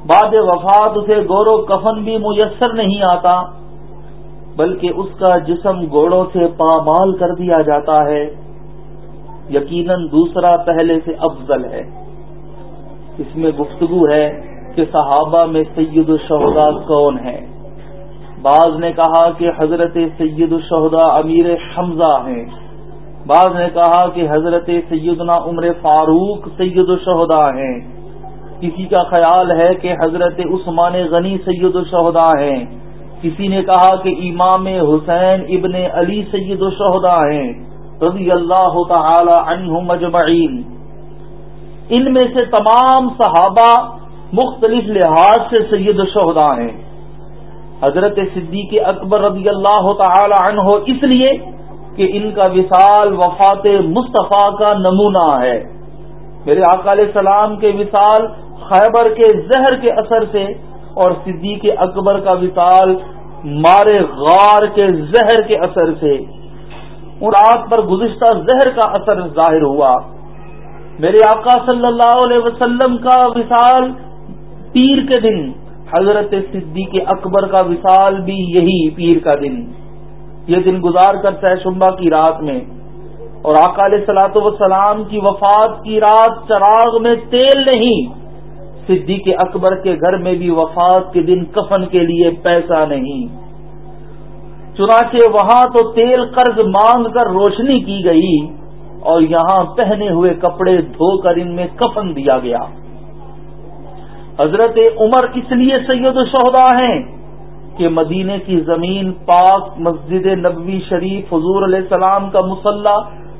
بعد وفات اسے گور و کفن بھی میسر نہیں آتا، بلکہ اس کا جسم گوڑوں سے پامال کر دیا جاتا ہے۔ یقیناً دوسرا پہلے سے افضل ہے۔ اس میں گفتگو ہے۔ کہ صحابہ میں سید الشہدا کون ہے بعض نے کہا کہ حضرت سید الشہدا امیر حمزہ ہیں۔ بعض نے کہا کہ حضرت سیدنا عمر فاروق سید الشہدا ہیں۔ کسی کا خیال ہے کہ حضرت عثمان غنی سید الشہدا ہیں۔ کسی نے کہا کہ امام حسین ابن علی سید الشہدا ہیں۔ رضی اللہ تعالی عنہم مجمعین ان میں سے تمام صحابہ مختلف لحاظ سے سید الشہدا ہیں۔ حضرت صدیق اکبر رضی اللہ تعالی عنہ اس لیے کہ ان کا وصال وفات مصطفیٰ کا نمونہ ہے۔ میرے آقا علیہ السلام کے وصال خیبر کے زہر کے اثر سے اور صدیق اکبر کا وصال مارے غار کے زہر کے اثر سے۔ ان رات پر گزشتہ زہر کا اثر ظاہر ہوا۔ میرے آقا صلی اللہ علیہ وسلم کا وصال پیر کے دن، حضرت صدیق اکبر کا وصال بھی یہی پیر کا دن۔ یہ دن گزار کر سہشمبا کی رات میں، اور آقا علیہ سلاۃ وسلام کی وفات کی رات چراغ میں تیل نہیں۔ صدیق اکبر کے گھر میں بھی وفات کے دن کفن کے لیے پیسہ نہیں۔ چنانچہ وہاں تو تیل قرض مانگ کر روشنی کی گئی، اور یہاں پہنے ہوئے کپڑے دھو کر ان میں کفن دیا گیا۔ حضرت عمر اس لیے سید الشہدا ہیں کہ مدینے کی زمین پاک مسجد نبوی شریف حضور علیہ السلام کا مسلح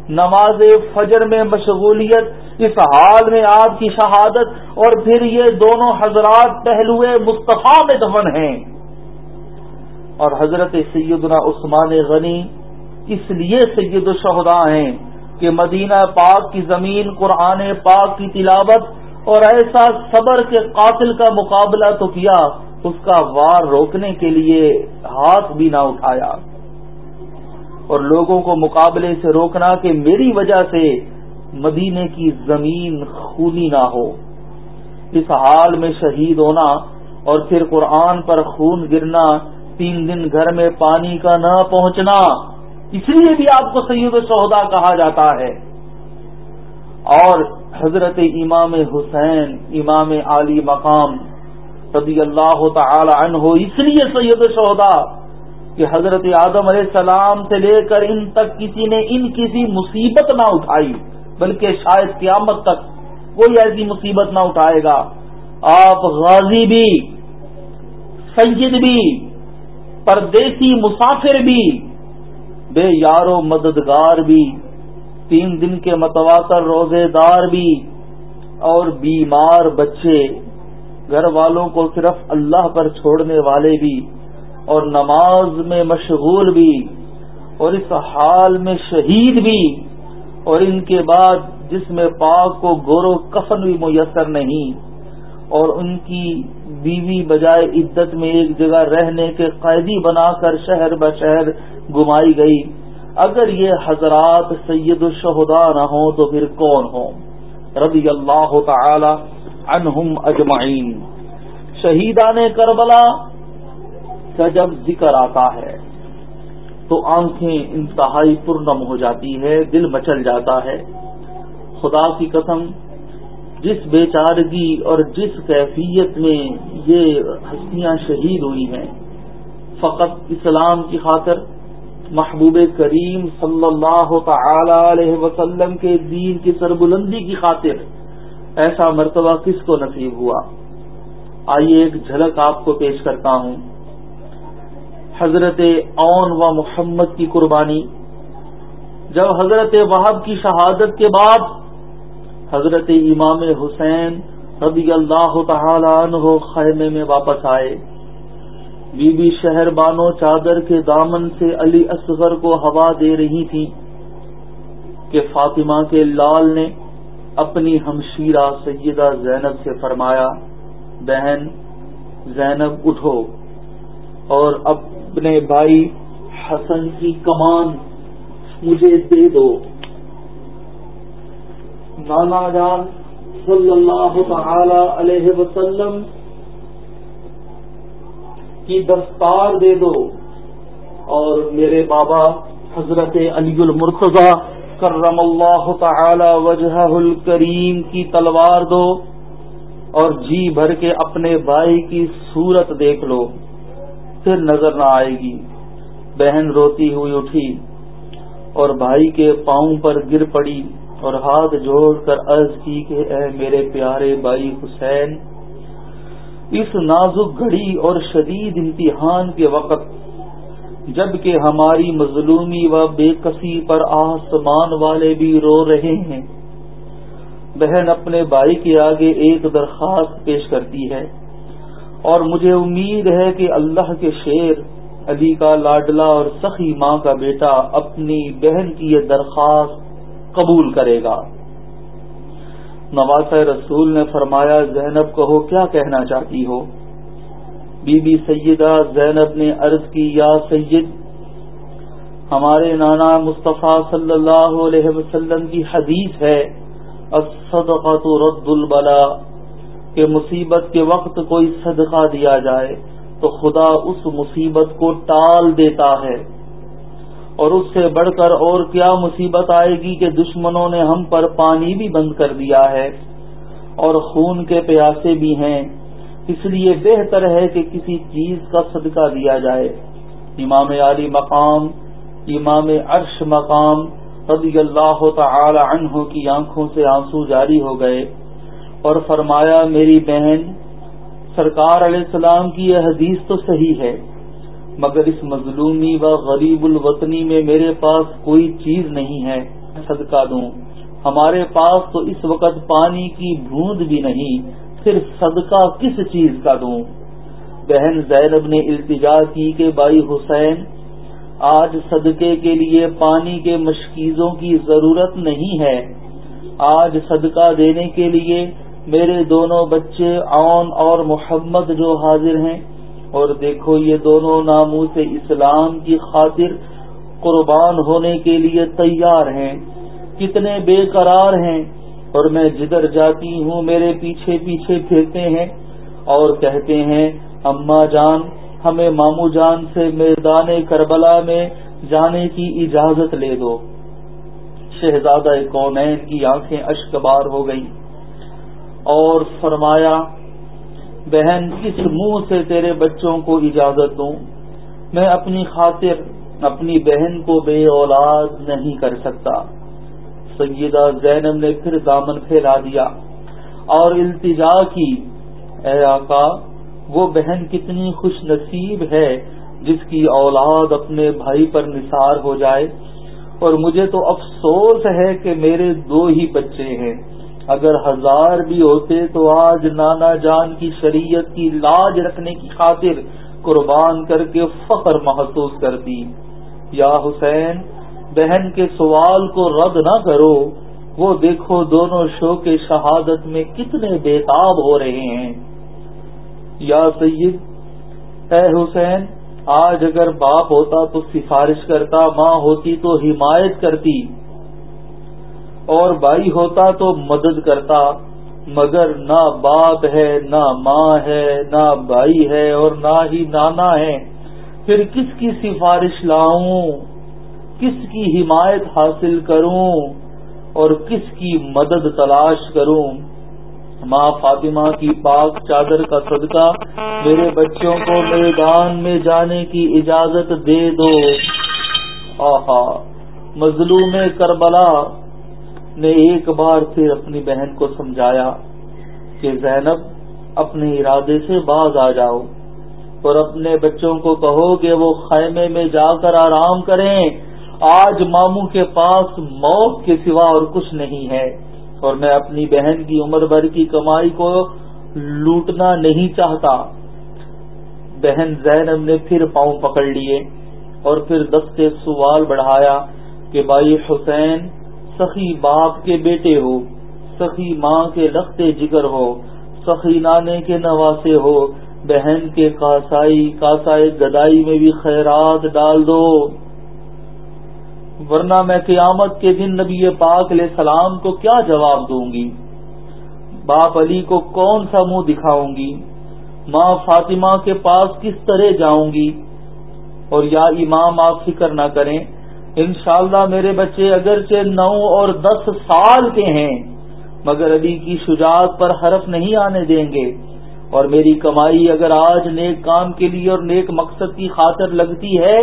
نماز فجر میں مشغولیت، اس حال میں آپ کی شہادت اور پھر یہ دونوں حضرات پہلو مصطفیٰ میں دفن ہیں۔ اور حضرت سیدنا عثمان غنی اس لیے سید الشہدا ہیں کہ مدینہ پاک کی زمین قرآن پاک کی تلاوت اور ایسا صبر کے قاتل کا مقابلہ تو کیا، اس کا وار روکنے کے لیے ہاتھ بھی نہ اٹھایا۔ اور لوگوں کو مقابلے سے روکنا کہ میری وجہ سے مدینے کی زمین خونی نہ ہو۔ اس حال میں شہید ہونا اور پھر قرآن پر خون گرنا، تین دن گھر میں پانی کا نہ پہنچنا اس لیے بھی آپ کو سید سودا کہا جاتا ہے۔ اور حضرت امام حسین، امام علی مقام رضی اللہ تعالی عنہ، اس لیے سید سودا کہ حضرت آدم علیہ السلام سے لے کر ان تک کسی نے ان کسی مصیبت نہ اٹھائی، بلکہ شاید قیامت تک کوئی ایسی مصیبت نہ اٹھائے گا۔ آپ غازی بھی، سید بھی، پردیسی مسافر بھی، بے یارو مددگار بھی تین دن کے متواتر روزے دار بھی اور بیمار بچے گھر والوں کو صرف اللہ پر چھوڑنے والے بھی اور نماز میں مشغول بھی اور اس حال میں شہید بھی اور ان کے بعد جس میں پاک کو گورو کفن بھی میسر نہیں اور ان کی بیوی بجائے عدت میں ایک جگہ رہنے کے قیدی بنا کر شہر بشہر گمائی گئی اگر یہ حضرات سید الشہدا نہ ہوں تو پھر کون ہوں؟ رضی اللہ تعالی عنہم اجمعین۔ شہیدان کربلا کا جب ذکر آتا ہے تو آنکھیں انتہائی پرنم ہو جاتی ہے، دل مچل جاتا ہے۔ خدا کی قسم، جس بے چارگی اور جس کیفیت میں یہ ہستیاں شہید ہوئی ہیں، فقط اسلام کی خاطر محبوب کریم صلی اللہ تعالی علیہ وسلم کے دین کی سربلندی کی خاطر ایسا مرتبہ کس کو نصیب ہوا؟ آئیے ایک جھلک آپ کو پیش کرتا ہوں۔ حضرت اون و محمد کی قربانی۔ جب حضرت وہب کی شہادت کے بعد حضرت امام حسین رضی اللہ تعالی عنہ خیمے میں واپس آئے۔ بی بی شہر بانو چادر کے دامن سے علی اصغر کو ہوا دے رہی تھی کہ فاطمہ کے لال نے اپنی ہمشیرہ سیدہ زینب سے فرمایا، بہن، زینب اٹھو اور اپنے بھائی حسن کی کمان مجھے دے دو۔ نانا جان صلی اللہ تعالی علیہ وسلم کی دستار دے دو۔ اور میرے بابا حضرت علی المرتضی کرم اللہ تعالی وجہ الکریم کی تلوار دو۔ اور جی بھر کے اپنے بھائی کی صورت دیکھ لو۔ پھر نظر نہ آئے گی۔ بہن روتی ہوئی اٹھی۔ اور بھائی کے پاؤں پر گر پڑی۔ اور ہاتھ جوڑ کر عرض کی کہ اے میرے پیارے بھائی حسین اس نازک گھڑی اور شدید امتحان کے وقت، جبکہ ہماری مظلومی و بے کسی پر آسمان والے بھی رو رہے ہیں۔ بہن اپنے بھائی کے آگے ایک درخواست پیش کرتی ہے، اور مجھے امید ہے کہ اللہ کے شیر، علی کا لاڈلا اور سخی ماں کا بیٹا اپنی بہن کی یہ درخواست قبول کرے گا۔ نواز رسول نے فرمایا، زینب کہو، کیا کہنا چاہتی ہو؟ بی بی سیدہ زینب نے عرض کی، یا سید، ہمارے نانا مصطفیٰ صلی اللہ علیہ وسلم کی حدیث ہے رد البلا کہ مصیبت کے وقت کوئی صدقہ دیا جائے تو خدا اس مصیبت کو ٹال دیتا ہے۔ اور اس سے بڑھ کر اور کیا مصیبت آئے گی کہ دشمنوں نے ہم پر پانی بھی بند کر دیا ہے اور خون کے پیاسے بھی ہیں۔ اس لیے بہتر ہے کہ کسی چیز کا صدقہ دیا جائے۔ امام علی مقام، امام عرش مقام رضی اللہ تعالی عنہ کی آنکھوں سے آنسو جاری ہو گئے اور فرمایا، میری بہن، سرکار علیہ السلام کی یہ حدیث تو صحیح ہے۔ مگر اس مظلومی و غریب الوطنی میں میرے پاس کوئی چیز نہیں ہے، صدقہ دوں۔ ہمارے پاس تو اس وقت پانی کی بوند بھی نہیں پھر صدقہ کس چیز کا دوں؟ بہن زینب نے التجا کی کہ بھائی حسین، آج صدقے کے لیے پانی کے مشکیزوں کی ضرورت نہیں ہے۔ آج صدقہ دینے کے لیے میرے دونوں بچے اون اور محمد جو حاضر ہیں اور دیکھو یہ دونوں ناموں سے اسلام کی خاطر قربان ہونے کے لیے تیار ہیں، کتنے بے قرار ہیں۔ اور میں جدھر جاتی ہوں، میرے پیچھے پیچھے پھرتے ہیں اور کہتے ہیں اما جان، ہمیں مامو جان سے میدان کربلا میں جانے کی اجازت لے دو۔ شہزادہ کونین کی آنکھیں اشکبار ہو گئیں اور فرمایا بہن کس منہ سے تیرے بچوں کو اجازت دوں۔ میں اپنی خاطر اپنی بہن کو بے اولاد نہیں کر سکتا۔ سیدہ زینب نے پھر دامن پھیلا دیا اور التجا کی۔ اے آقا، وہ بہن کتنی خوش نصیب ہے جس کی اولاد اپنے بھائی پر نثار ہو جائے۔ اور مجھے تو افسوس ہے کہ میرے دو ہی بچے ہیں۔ اگر ہزار بھی ہوتے تو آج نانا جان کی شریعت کی لاج رکھنے کی خاطر قربان کر کے فخر محسوس کرتی یا حسین، بہن کے سوال کو رد نہ کرو۔ وہ دیکھو دونوں شو کے شہادت میں کتنے بےتاب ہو رہے ہیں۔ یا سید، اے حسین، آج اگر باپ ہوتا تو سفارش کرتا، ماں ہوتی تو حمایت کرتی۔ اور بھائی ہوتا تو مدد کرتا، مگر نہ باپ ہے، نہ ماں ہے، نہ بھائی ہے اور نہ ہی نانا ہے۔ پھر کس کی سفارش لاؤں؟ کس کی حمایت حاصل کروں؟ اور کس کی مدد تلاش کروں؟ ماں فاطمہ کی پاک چادر کا صدقہ میرے بچوں کو میدان میں جانے کی اجازت دے دو۔ آہا، مظلوم کربلا نے ایک بار پھر اپنی بہن کو سمجھایا کہ زینب اپنے ارادے سے باز آ جاؤ اور اپنے بچوں کو کہو کہ وہ خیمے میں جا کر آرام کریں۔ آج ماموں کے پاس موت کے سوا اور کچھ نہیں ہے اور میں اپنی بہن کی عمر بھر کی کمائی کو لوٹنا نہیں چاہتا۔ بہن زینب نے پھر پاؤں پکڑ لیے اور پھر دستے سوال بڑھایا کہ بھائی حسین سخی باپ کے بیٹے ہو، سخی ماں کے لختے جگر ہو، سخی نانے کے نواسے ہو، بہن کے کاسائی کاسائی گدائی میں بھی خیرات ڈال دو۔ ورنہ میں قیامت کے دن نبی پاک علیہ السلام کو کیا جواب دوں گی؟ باپ علی کو کون سا منہ دکھاؤں گی؟ ماں فاطمہ کے پاس کس طرح جاؤں گی؟ اور یا امام آپ فکر نہ کریں انشاءاللہ میرے بچے اگرچہ نو اور دس سال کے ہیں، مگر علی کی شجاعت پر حرف نہیں آنے دیں گے۔ اور میری کمائی اگر آج نیک کام کے لیے اور نیک مقصد کی خاطر لگتی ہے،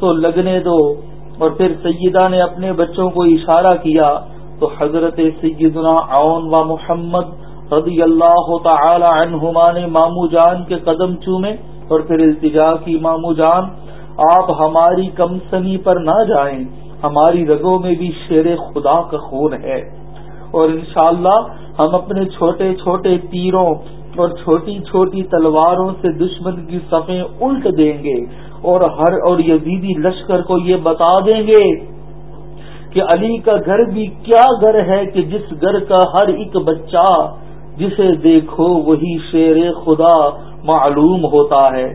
تو لگنے دو۔ اور پھر سیدہ نے اپنے بچوں کو اشارہ کیا، تو حضرت سیدنا عون و محمد رضی اللہ تعالی عنہما نے مامو جان کے قدم چومے اور پھر التجا کی مامو جان آپ ہماری کم سنی پر نہ جائیں، ہماری رگوں میں بھی شیر خدا کا خون ہے۔ اور انشاءاللہ ہم اپنے چھوٹے چھوٹے تیروں اور چھوٹی چھوٹی تلواروں سے دشمن کی صفیں الٹ دیں گے اور ہر اور یزیدی لشکر کو یہ بتا دیں گے کہ علی کا گھر بھی کیا گھر ہے کہ جس گھر کا ہر ایک بچہ جسے دیکھو وہی شیر خدا معلوم ہوتا ہے۔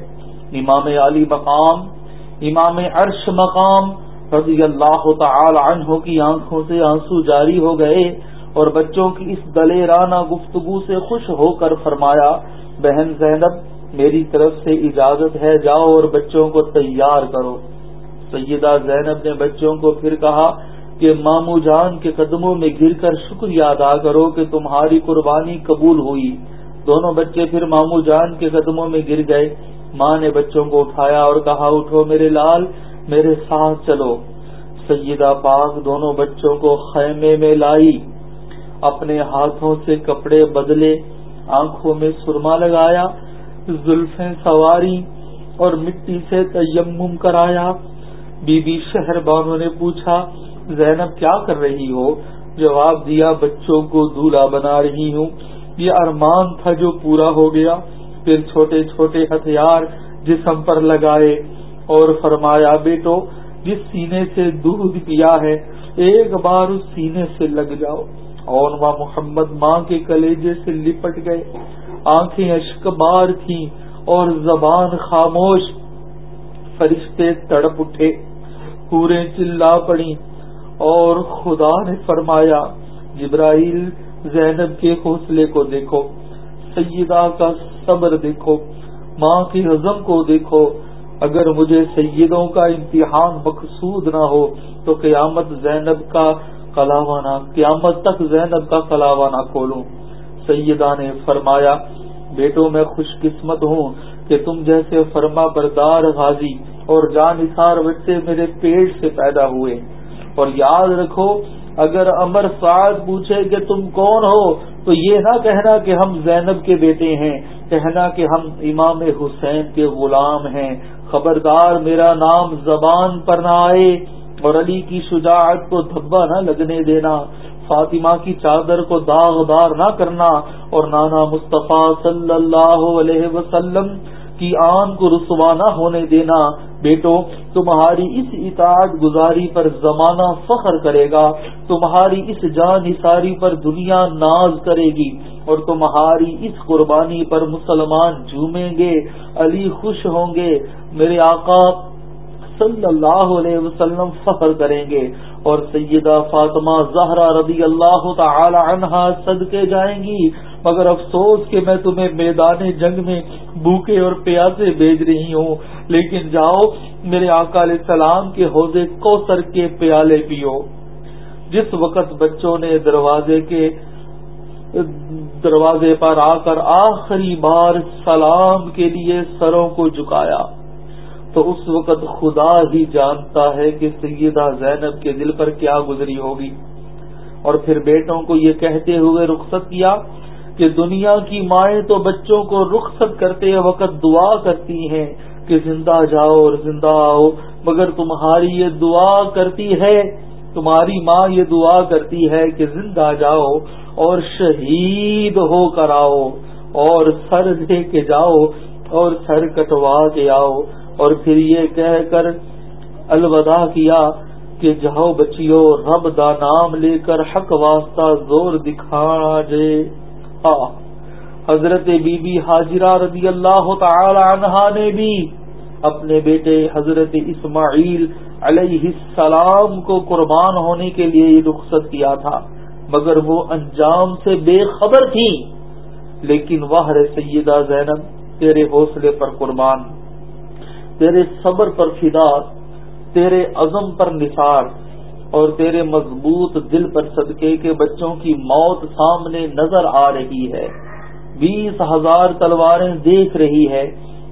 امام علی مقام امام عرش مقام رضی اللہ تعالی عنہ کی آنکھوں سے آنسو جاری ہو گئے اور بچوں کی اس دلیرانہ گفتگو سے خوش ہو کر فرمایا، بہن زینب، میری طرف سے اجازت ہے، جاؤ اور بچوں کو تیار کرو. سیدہ زینب نے بچوں کو پھر کہا کہ مامو جان کے قدموں میں گر کر شکریہ ادا کرو کہ تمہاری قربانی قبول ہوئی۔ دونوں بچے پھر مامو جان کے قدموں میں گر گئے۔ ماں نے بچوں کو اٹھایا اور کہا، اٹھو میرے لال، میرے ساتھ چلو۔ سیدہ پاک دونوں بچوں کو خیمے میں لائی، اپنے ہاتھوں سے کپڑے بدلے، آنکھوں میں سرما لگایا، زلفیں سواری اور مٹی سے تیمم کرایا۔ بی بی شہر بانو نے پوچھا، زینب، کیا کر رہی ہو؟ جواب دیا، بچوں کو دولہا بنا رہی ہوں۔ یہ ارمان تھا جو پورا ہو گیا۔ پھر چھوٹے چھوٹے ہتھیار جسم پر لگائے اور فرمایا، بیٹو، جس سینے سے دودھ پیا ہے، ایک بار اس سینے سے لگ جاؤ۔ اور محمد ماں کے کلیجے سے لپٹ گئے۔ آنکھیں اشکبار تھیں اور زبان خاموش۔ فرشتے تڑپ اٹھے پورے چلا پڑی اور خدا نے فرمایا، جبرائیل زینب کے حوصلے کو دیکھو۔ سیدہ کا صبر دیکھو، ماں کی عزم کو دیکھو۔ اگر مجھے سیدوں کا امتحان مقصود نہ ہو، تو قیامت زینب کا کلاوانہ قیامت تک زینب کا کلاوانہ کھولوں۔ سیدہ نے فرمایا، بیٹو میں خوش قسمت ہوں کہ تم جیسے فرما بردار غازی اور جان اثار بچے میرے پیٹ سے پیدا ہوئے۔ اور یاد رکھو اگر امر سعد پوچھے کہ تم کون ہو، تو یہ نہ کہنا کہ ہم زینب کے بیٹے ہیں، کہنا کہ ہم امام حسین کے غلام ہیں۔ خبردار، میرا نام زبان پر نہ آئے اور علی کی شجاعت کو دھبا نہ لگنے دینا، فاطمہ کی چادر کو داغدار نہ کرنا اور نانا مصطفیٰ صلی اللہ علیہ وسلم کی آن کو رسوا نہ ہونے دینا۔ بیٹو، تمہاری اس اطاعت گزاری پر زمانہ فخر کرے گا، تمہاری اس جان نثاری پر دنیا ناز کرے گی، اور تمہاری اس قربانی پر مسلمان جھومیں گے، علی خوش ہوں گے، میرے آقا صلی اللہ علیہ وسلم فخر کریں گے، اور سیدہ فاطمہ زہرا رضی اللہ تعالی عنہا صدقے جائیں گی مگر افسوس کہ میں تمہیں میدان جنگ میں بھوکے اور پیاسے بھیج رہی ہوں، لیکن جاؤ، میرے آقا علیہ السلام کے حوضے کوثر کے پیالے پیو۔ جس وقت بچوں نے دروازے کے، دروازے پر آ کر آخری بار سلام کے لیے سروں کو جھکایا، تو اس وقت خدا ہی جانتا ہے کہ سیدہ زینب کے دل پر کیا گزری ہوگی۔ اور پھر بیٹوں کو یہ کہتے ہوئے رخصت کیا کہ دنیا کی مائیں تو بچوں کو رخصت کرتے وقت دعا کرتی ہیں کہ زندہ جاؤ اور زندہ آؤ۔ مگر تمہاری یہ دعا کرتی ہے، تمہاری ماں یہ دعا کرتی ہے کہ زندہ جاؤ اور شہید ہو کر آؤ اور سر دے کے جاؤ اور سر کٹوا کے آؤ۔ اور پھر یہ کہہ کر الوداع کیا کہ جاؤ بچیو رب دا نام لے کر حق واسطہ زور دکھا حضرت بی بی حاجرہ رضی اللہ تعالی عنہا نے بھی اپنے بیٹے حضرت اسماعیل علیہ السلام کو قربان ہونے کے لیے یہ رخصت کیا تھا، مگر وہ انجام سے بے خبر تھی۔ لیکن وہ سیدہ زینب، تیرے حوصلے پر قربان، تیرے صبر پر فدا، تیرے عزم پر نثار اور تیرے مضبوط دل پر صدقے کے بچوں کی موت سامنے نظر آ رہی ہے۔ بیس ہزار تلواریں دیکھ رہی ہے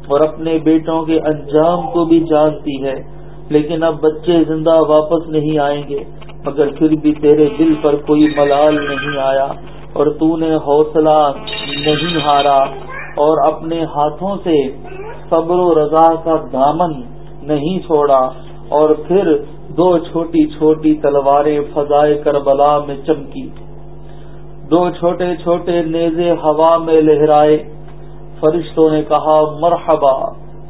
اور اپنے بیٹوں کے انجام کو بھی جانتی ہے۔ لیکن اب بچے زندہ واپس نہیں آئیں گے، مگر پھر بھی تیرے دل پر کوئی ملال نہیں آیا اور تو نے حوصلہ نہیں ہارا اور اپنے ہاتھوں سے صبر و رضا کا دامن نہیں چھوڑا۔ اور پھر دو چھوٹی چھوٹی تلواریں فضائے کربلا میں چمکی۔ دو چھوٹے چھوٹے نیزے ہوا میں لہرائے۔ فرشتوں نے کہا، مرحبا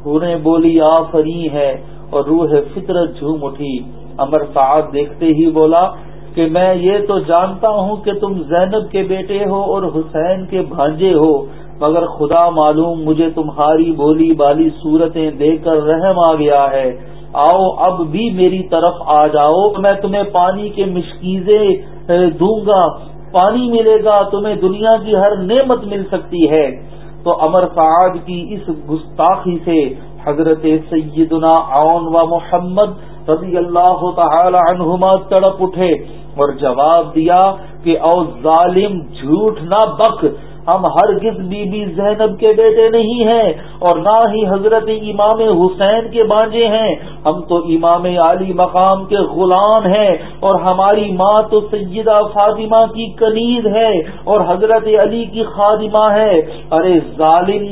انہیں بولی آفری ہے اور روح فطرت جھوم اٹھی۔ امر سعد دیکھتے ہی بولا کہ میں یہ تو جانتا ہوں کہ تم زینب کے بیٹے ہو اور حسین کے بھانجے ہو، مگر خدا معلوم مجھے تمہاری بولی بالی صورتیں دیکھ کر رحم آ گیا ہے۔ آؤ اب بھی میری طرف آ جاؤ، میں تمہیں پانی کے مشکیزیں دوں گا۔ پانی ملے گا، تمہیں دنیا کی ہر نعمت مل سکتی ہے۔ تو امر سعد کی اس گستاخی سے حضرت سیدنا عون و محمد رضی اللہ تعالی عنہما تڑپ اٹھے اور جواب دیا کہ، او ظالم، جھوٹ نہ بک۔ ہم ہر بی بی زینب کے بیٹے نہیں ہیں اور نہ ہی حضرت امام حسین کے بانجے ہیں۔ ہم تو امام علی مقام کے غلام ہیں اور ہماری ماں تو سیدہ فاطمہ کی کنیز ہے اور حضرت علی کی خادمہ ہے۔ ارے ظالم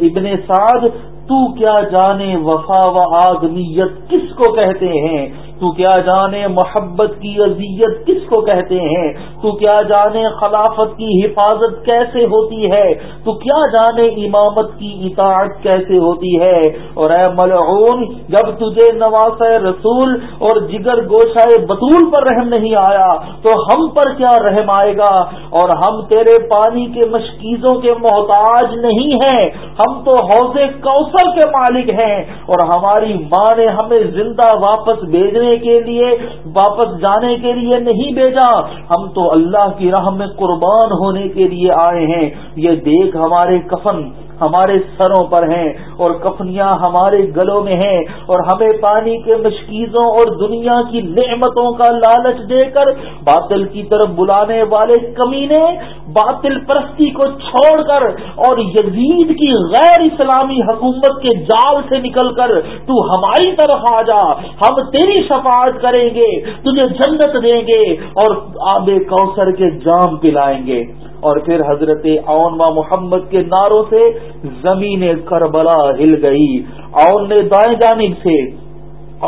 ابن سعد، تو کیا جانے وفا و آدمیت کس کو کہتے ہیں؟ تو کیا جانے محبت کی اذیت کس کو کہتے ہیں؟ تو کیا جانے خلافت کی حفاظت کیسے ہوتی ہے؟ تو کیا جانے امامت کی اطاعت کیسے ہوتی ہے؟ اور اے ملعون، جب تجھے نواز رسول اور جگر گوشائے بطول پر رحم نہیں آیا، تو ہم پر کیا رحم آئے گا؟ اور ہم تیرے پانی کے مشکیزوں کے محتاج نہیں ہیں، ہم تو حوض کوثر کے مالک ہیں، اور ہماری ماں نے ہمیں زندہ واپس بھیجنے کے لیے، واپس جانے کے لیے نہیں بھیجا۔ ہم تو اللہ کی راہ میں قربان ہونے کے لیے آئے ہیں۔ یہ دیکھ ہمارے کفن۔ ہمارے سروں پر ہیں اور کفنیاں ہمارے گلوں میں ہیں اور ہمیں پانی کے مشکیزوں اور دنیا کی نعمتوں کا لالچ دے کر باطل کی طرف بلانے والے کمینے باطل پرستی کو چھوڑ کر اور یزید کی غیر اسلامی حکومت کے جال سے نکل کر تو ہماری طرف آ جا، ہم تیری شفاعت کریں گے، تجھے جنت دیں گے اور آب کوثر کے جام پلائیں گے۔ اور پھر حضرت اون و محمد کے ناروں سے زمین کربلا ہل گئی۔ اون نے دائیں جانب سے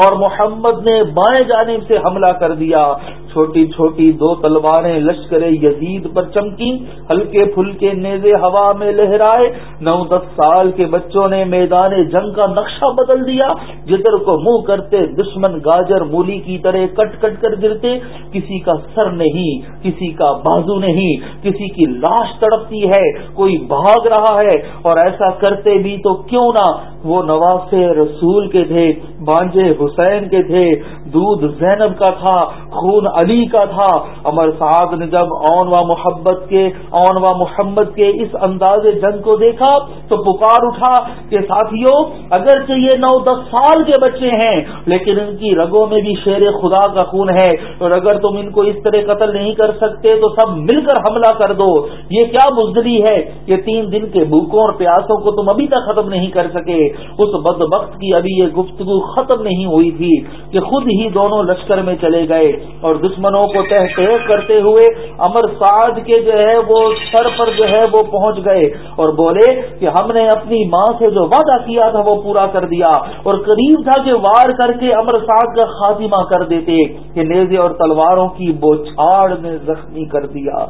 اور محمد نے بائیں جانب سے حملہ کر دیا۔ چھوٹی چھوٹی دو تلواریں لشکر یزید پر چمکی ہلکے پھلکے نیزے ہوا میں لہرائے۔ نو دس سال کے بچوں نے میدان جنگ کا نقشہ بدل دیا۔ جدھر کو منہ کرتے دشمن گاجر مولی کی طرح کٹ کٹ کر گرتے۔ کسی کا سر نہیں، کسی کا بازو نہیں، کسی کی لاش تڑپتی ہے، کوئی بھاگ رہا ہے۔ اور ایسا کرتے بھی تو کیوں نہ وہ نواز رسول کے تھے، بانجے حسین کے تھے۔ دودھ زینب کا تھا، خون علی کا تھا۔ امر سعد نے جب اون و محبت کے اون و محمد کے اس انداز جنگ کو دیکھا تو پکار اٹھا کہ ساتھیوں، اگرچہ یہ نو دس سال کے بچے ہیں، لیکن ان کی رگوں میں بھی شیر خدا کا خون ہے۔ اور اگر تم ان کو اس طرح قتل نہیں کر سکتے تو سب مل کر حملہ کر دو۔ یہ کیا بزدلی ہے کہ تین دن کے بھوکوں اور پیاسوں کو تم ابھی تک ختم نہیں کر سکے۔ اس بد وقت کی ابھی یہ گفتگو ختم نہیں ہوئی تھی کہ خود ہی دونوں لشکر میں چلے گئے اور دشمنوں کو تہ تہ کرتے ہوئے امر سعد کے جو ہے وہ سر پر جو ہے وہ پہنچ گئے اور بولے کہ ہم نے اپنی ماں سے جو وعدہ کیا تھا وہ پورا کر دیا اور قریب تھا کہ وار کر کے امر سعد کا خاتمہ کر دیتے کہ نیزے اور تلواروں کی بوچھاڑ نے زخمی کر دیا۔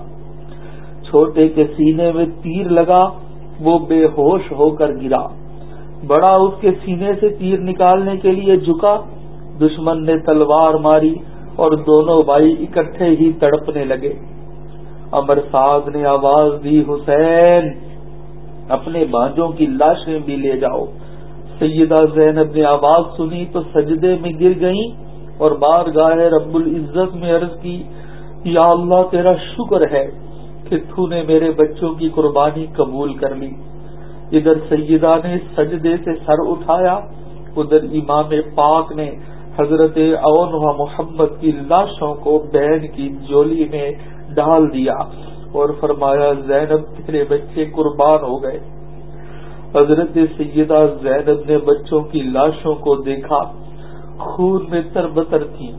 چھوٹے کے سینے میں تیر لگا، وہ بے ہوش ہو کر گرا۔ بڑا اس کے سینے سے تیر نکالنے کے لیے جھکا۔ دشمن نے تلوار ماری۔ اور دونوں بھائی اکٹھے ہی تڑپنے لگے۔ امر ساز نے آواز دی، حسین، اپنے بانجوں کی لاشیں بھی لے جاؤ۔ سیدہ زینب نے آواز سنی تو سجدے میں گر گئیں اور بار گاہ رب العزت میں عرض کی، یا اللہ، تیرا شکر ہے کہ تو نے میرے بچوں کی قربانی قبول کر لی۔ ادھر سیدہ نے سجدے سے سر اٹھایا، ادھر امام پاک نے حضرت اون و محمد کی لاشوں کو بہن کی جولی میں ڈال دیا اور فرمایا، زینب، تیرے بچے قربان ہو گئے۔ حضرت سیدہ زینب نے بچوں کی لاشوں کو دیکھا، خون میں تربتر تھی۔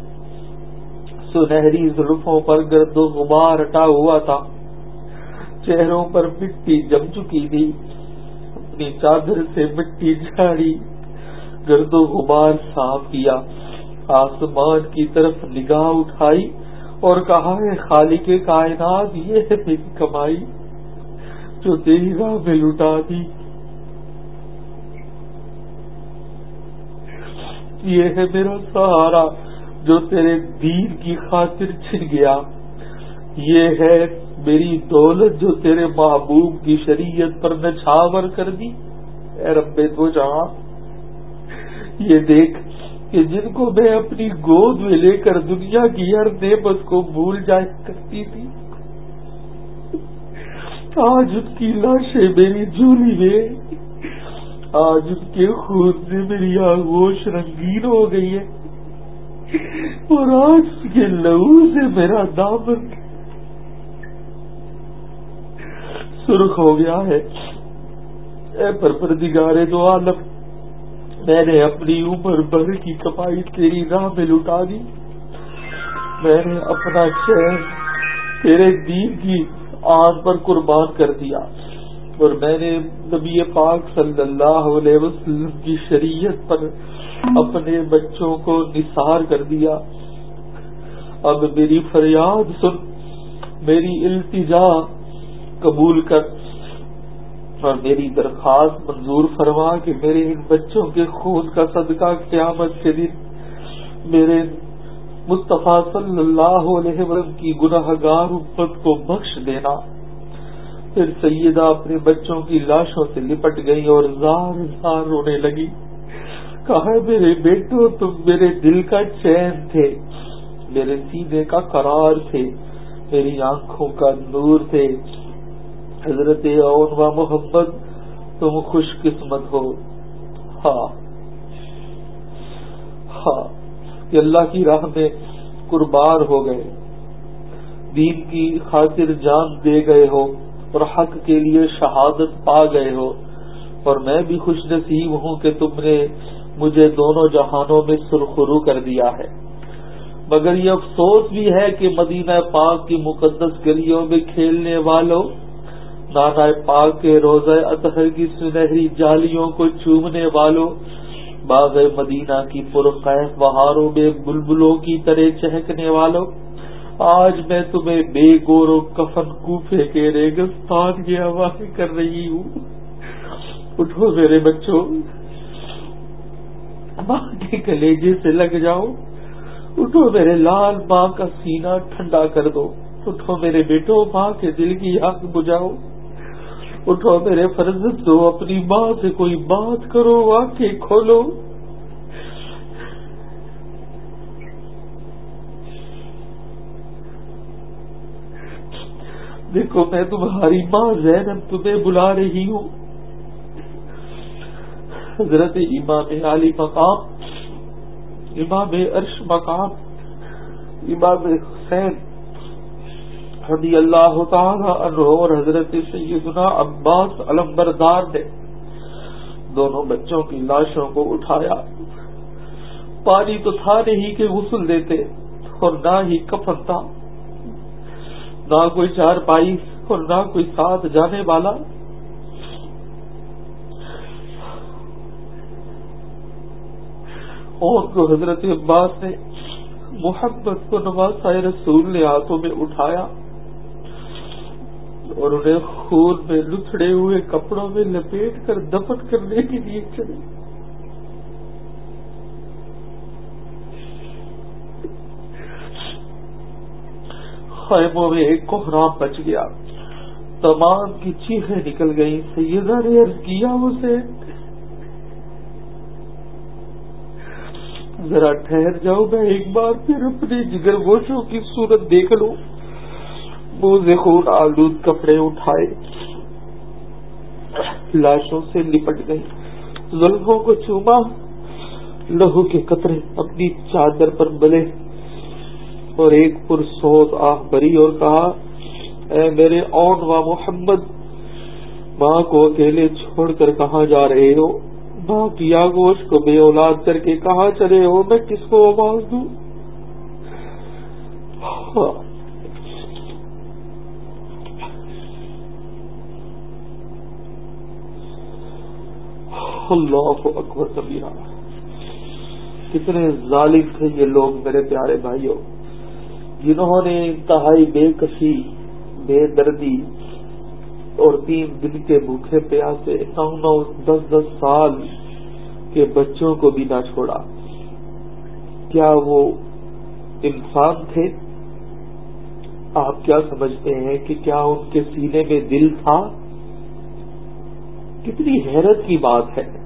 سنہری زلفوں پر گرد و غبار ہٹا ہوا تھا۔ چہروں پر مٹی جم چکی تھی۔ اپنی چادر سے مٹی جھاڑی، گرد و غبار صاف کیا۔ آسمان کی طرف نگاہ اٹھائی اور کہا ہے خالی کائنات، یہ ہے میری کمائی جو تیری راہ میں لٹا دی۔ یہ ہے میرا سہارا جو تیرے دین کی خاطر چھن گیا۔ یہ ہے میری دولت جو تیرے محبوب کی شریعت پر نچھاور کر دی۔ اے رب تو جہاں، یہ دیکھ کہ جن کو میں اپنی گود میں لے کر دنیا کی ہر نعمت کو بھول جائے کرتی تھی، آج ان کی لاشیں میری جھولی میں، آج ان کے خون سے میری آگوش رنگین ہو گئی ہے۔ اور آج کے لہو سے میرا دامن سرخ ہو گیا ہے۔ اے پر پردگارے دو عالم میں نے اپنی عمر بھر کی کمائی تیری راہ میں لٹا دی۔ میں نے اپنا چین تیرے دین کی آن پر قربان کر دیا۔ اور میں نے نبی پاک صلی اللہ علیہ وسلم کی شریعت پر اپنے بچوں کو نثار کر دیا۔ اب میری فریاد سن، میری التجا قبول کر۔ اور میری درخواست منظور فرما کہ میرے ان بچوں کے خون کا صدقہ قیامت کے دن میرے مصطفیٰ صلی اللہ علیہ وسلم کی گناہ گار امت کو بخش دینا۔ پھر سیدہ اپنے بچوں کی لاشوں سے لپٹ گئی اور زار زار رونے لگی۔ کہا، میرے بیٹو، تم میرے دل کا چین تھے، میرے سینے کا قرار تھے، میری آنکھوں کا نور تھے۔ حضرت اون و محمد تم خوش قسمت ہو۔ ہاں۔ ہاں۔ کہ اللہ کی راہ میں قربان ہو گئے۔ دین کی خاطر جان دے گئے ہو اور حق کے لیے شہادت پا گئے ہو۔ اور میں بھی خوش نصیب ہوں کہ تم نے مجھے دونوں جہانوں میں سرخرو کر دیا ہے۔ مگر یہ افسوس بھی ہے کہ مدینہ پاک کی مقدس گلیوں میں کھیلنے والوں نانا پاک کے روزہ اطہر کی سنہری جالیوں کو چومنے والوں، باغ مدینہ کی پرقیف بہاروں میں بلبلوں کی طرح چہکنے والوں۔ آج میں تمہیں بے گور و کفن کوفے کے ریگستان کی آواز کر رہی ہوں۔ اٹھو میرے بچوں ماں کے کلیجے سے لگ جاؤ۔ اٹھو میرے لال ماں کا سینہ ٹھنڈا کر دو۔ اٹھو میرے بیٹوں، ماں کے دل کی آگ بجاؤ اٹھو میرے فرض، تو اپنی ماں سے کوئی بات کرو، آنکھیں کھولو۔ دیکھو، میں تمہاری ماں زینب تمہیں بلا رہی ہوں۔ حضرت امام علی مقام، امام عرش مقام، امام حسین رضی اللہ تعالی عنہ اور حضرت سیدنا عباس علم بردار نے دونوں بچوں کی لاشوں کو اٹھایا۔ پانی تو تھا نہیں کہ غسل دیتے اور نہ ہی کفن تھا۔ نہ کوئی چار پائی اور نہ کوئی ساتھ جانے والا۔ اور کو حضرت عباس نے محبت کو نواز رسول نے ہاتھوں میں اٹھایا۔ اور انہیں خون میں لتڑے ہوئے کپڑوں میں لپیٹ کر دفن کرنے کے لیے چلے۔ خیموں میں ایک کوہرام بچ گیا۔ تمام کی چیخیں نکل گئی سیدہ نے عرض کیا اسے، ذرا ٹھہر جاؤ، میں ایک بار پھر اپنے جگر گوشوں کی صورت دیکھ لوں۔ منہ خون آلود کپڑے اٹھائے، لاشوں سے لپٹ گئی زلفوں کو چوما، لہو کے قطرے اپنی چادر پر بلے، اور ایک پرسوز آہ بری اور کہا، اے میرے اون و محمد، ماں کو اکیلے چھوڑ کر کہاں جا رہے ہو؟ ماں کیا گوشت کو بے اولاد کر کے کہاں چلے ہو؟ میں کس کو آواز دوں؟ ہاں، اللہ اکبر کبیرہ کتنے ظالم تھے یہ لوگ میرے پیارے بھائیوں. جنہوں نے انتہائی بے کسی بے دردی اور تین دن کے بھوکے پیاسے نو نو دس دس سال کے بچوں کو بھی نہ چھوڑا. کیا وہ انسان تھے؟ آپ کیا سمجھتے ہیں کہ کیا ان کے سینے میں دل تھا؟ کتنی حیرت کی بات ہے.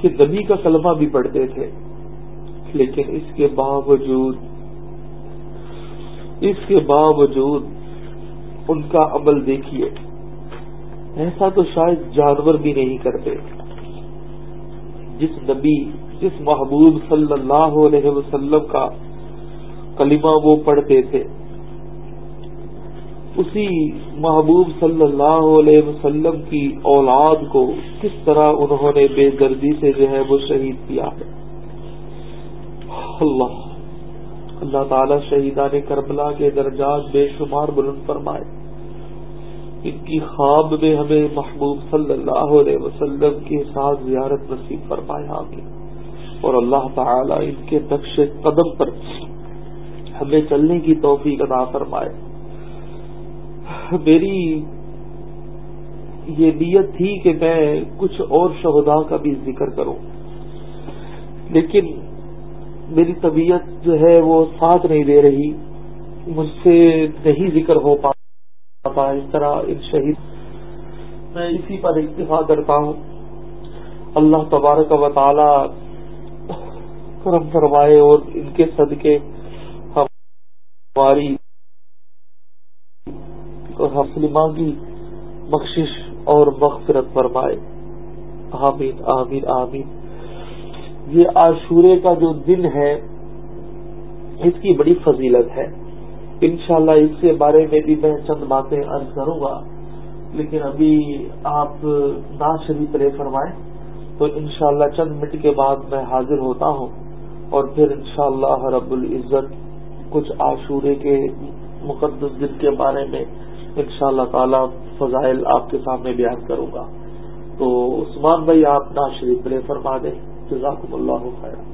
کہ نبی کا کلمہ بھی پڑھتے تھے، لیکن اس کے باوجود، اس کے باوجود ان کا عمل دیکھیے، ایسا تو شاید جانور بھی نہیں کرتے۔ جس نبی، جس محبوب صلی اللہ علیہ وسلم کا کلمہ وہ پڑھتے تھے اسی محبوب صلی اللہ علیہ وسلم کی اولاد کو کس طرح انہوں نے بے دردی سے جو ہے وہ شہید کیا ہے؟ اللہ اللہ تعالی شہیدان کربلا کے درجات بے شمار بلند فرمائے۔ ان کی خواب میں ہمیں محبوب صلی اللہ علیہ وسلم کے ساتھ زیارت نصیب فرمائے آگے اور اللہ تعالی ان کے نقش قدم پر ہمیں چلنے کی توفیق ادا فرمائے۔ میری یہ نیت تھی کہ میں کچھ اور شہدا کا بھی ذکر کروں۔ لیکن میری طبیعت جو ہے وہ ساتھ نہیں دے رہی، مجھ سے نہیں ذکر ہو پاتا اس طرح ان شہید میں اسی پر اکتفا کرتا ہوں۔ اللہ تبارک و تعالی کرم فرمائے اور ان کے صدقے ہماری مسلمہ کی بخشش اور مغفرت فرمائے۔ آمین آمین آمین۔ یہ عاشورے کا جو دن ہے، اس کی بڑی فضیلت ہے۔ انشاءاللہ اس کے بارے میں بھی میں چند باتیں عرض کروں گا، لیکن ابھی آپ نا شریف لے فرمائیں تو انشاءاللہ چند منٹ کے بعد میں حاضر ہوتا ہوں۔ اور پھر انشاءاللہ رب العزت کچھ عاشورے کے مقدس دن کے بارے میں انشاءاللہ تعالی فضائل آپ کے سامنے بیان کروں گا۔ تو عثمان بھائی، آپ نا شریف لے فرما دیں۔ جزاکم اللہ خیر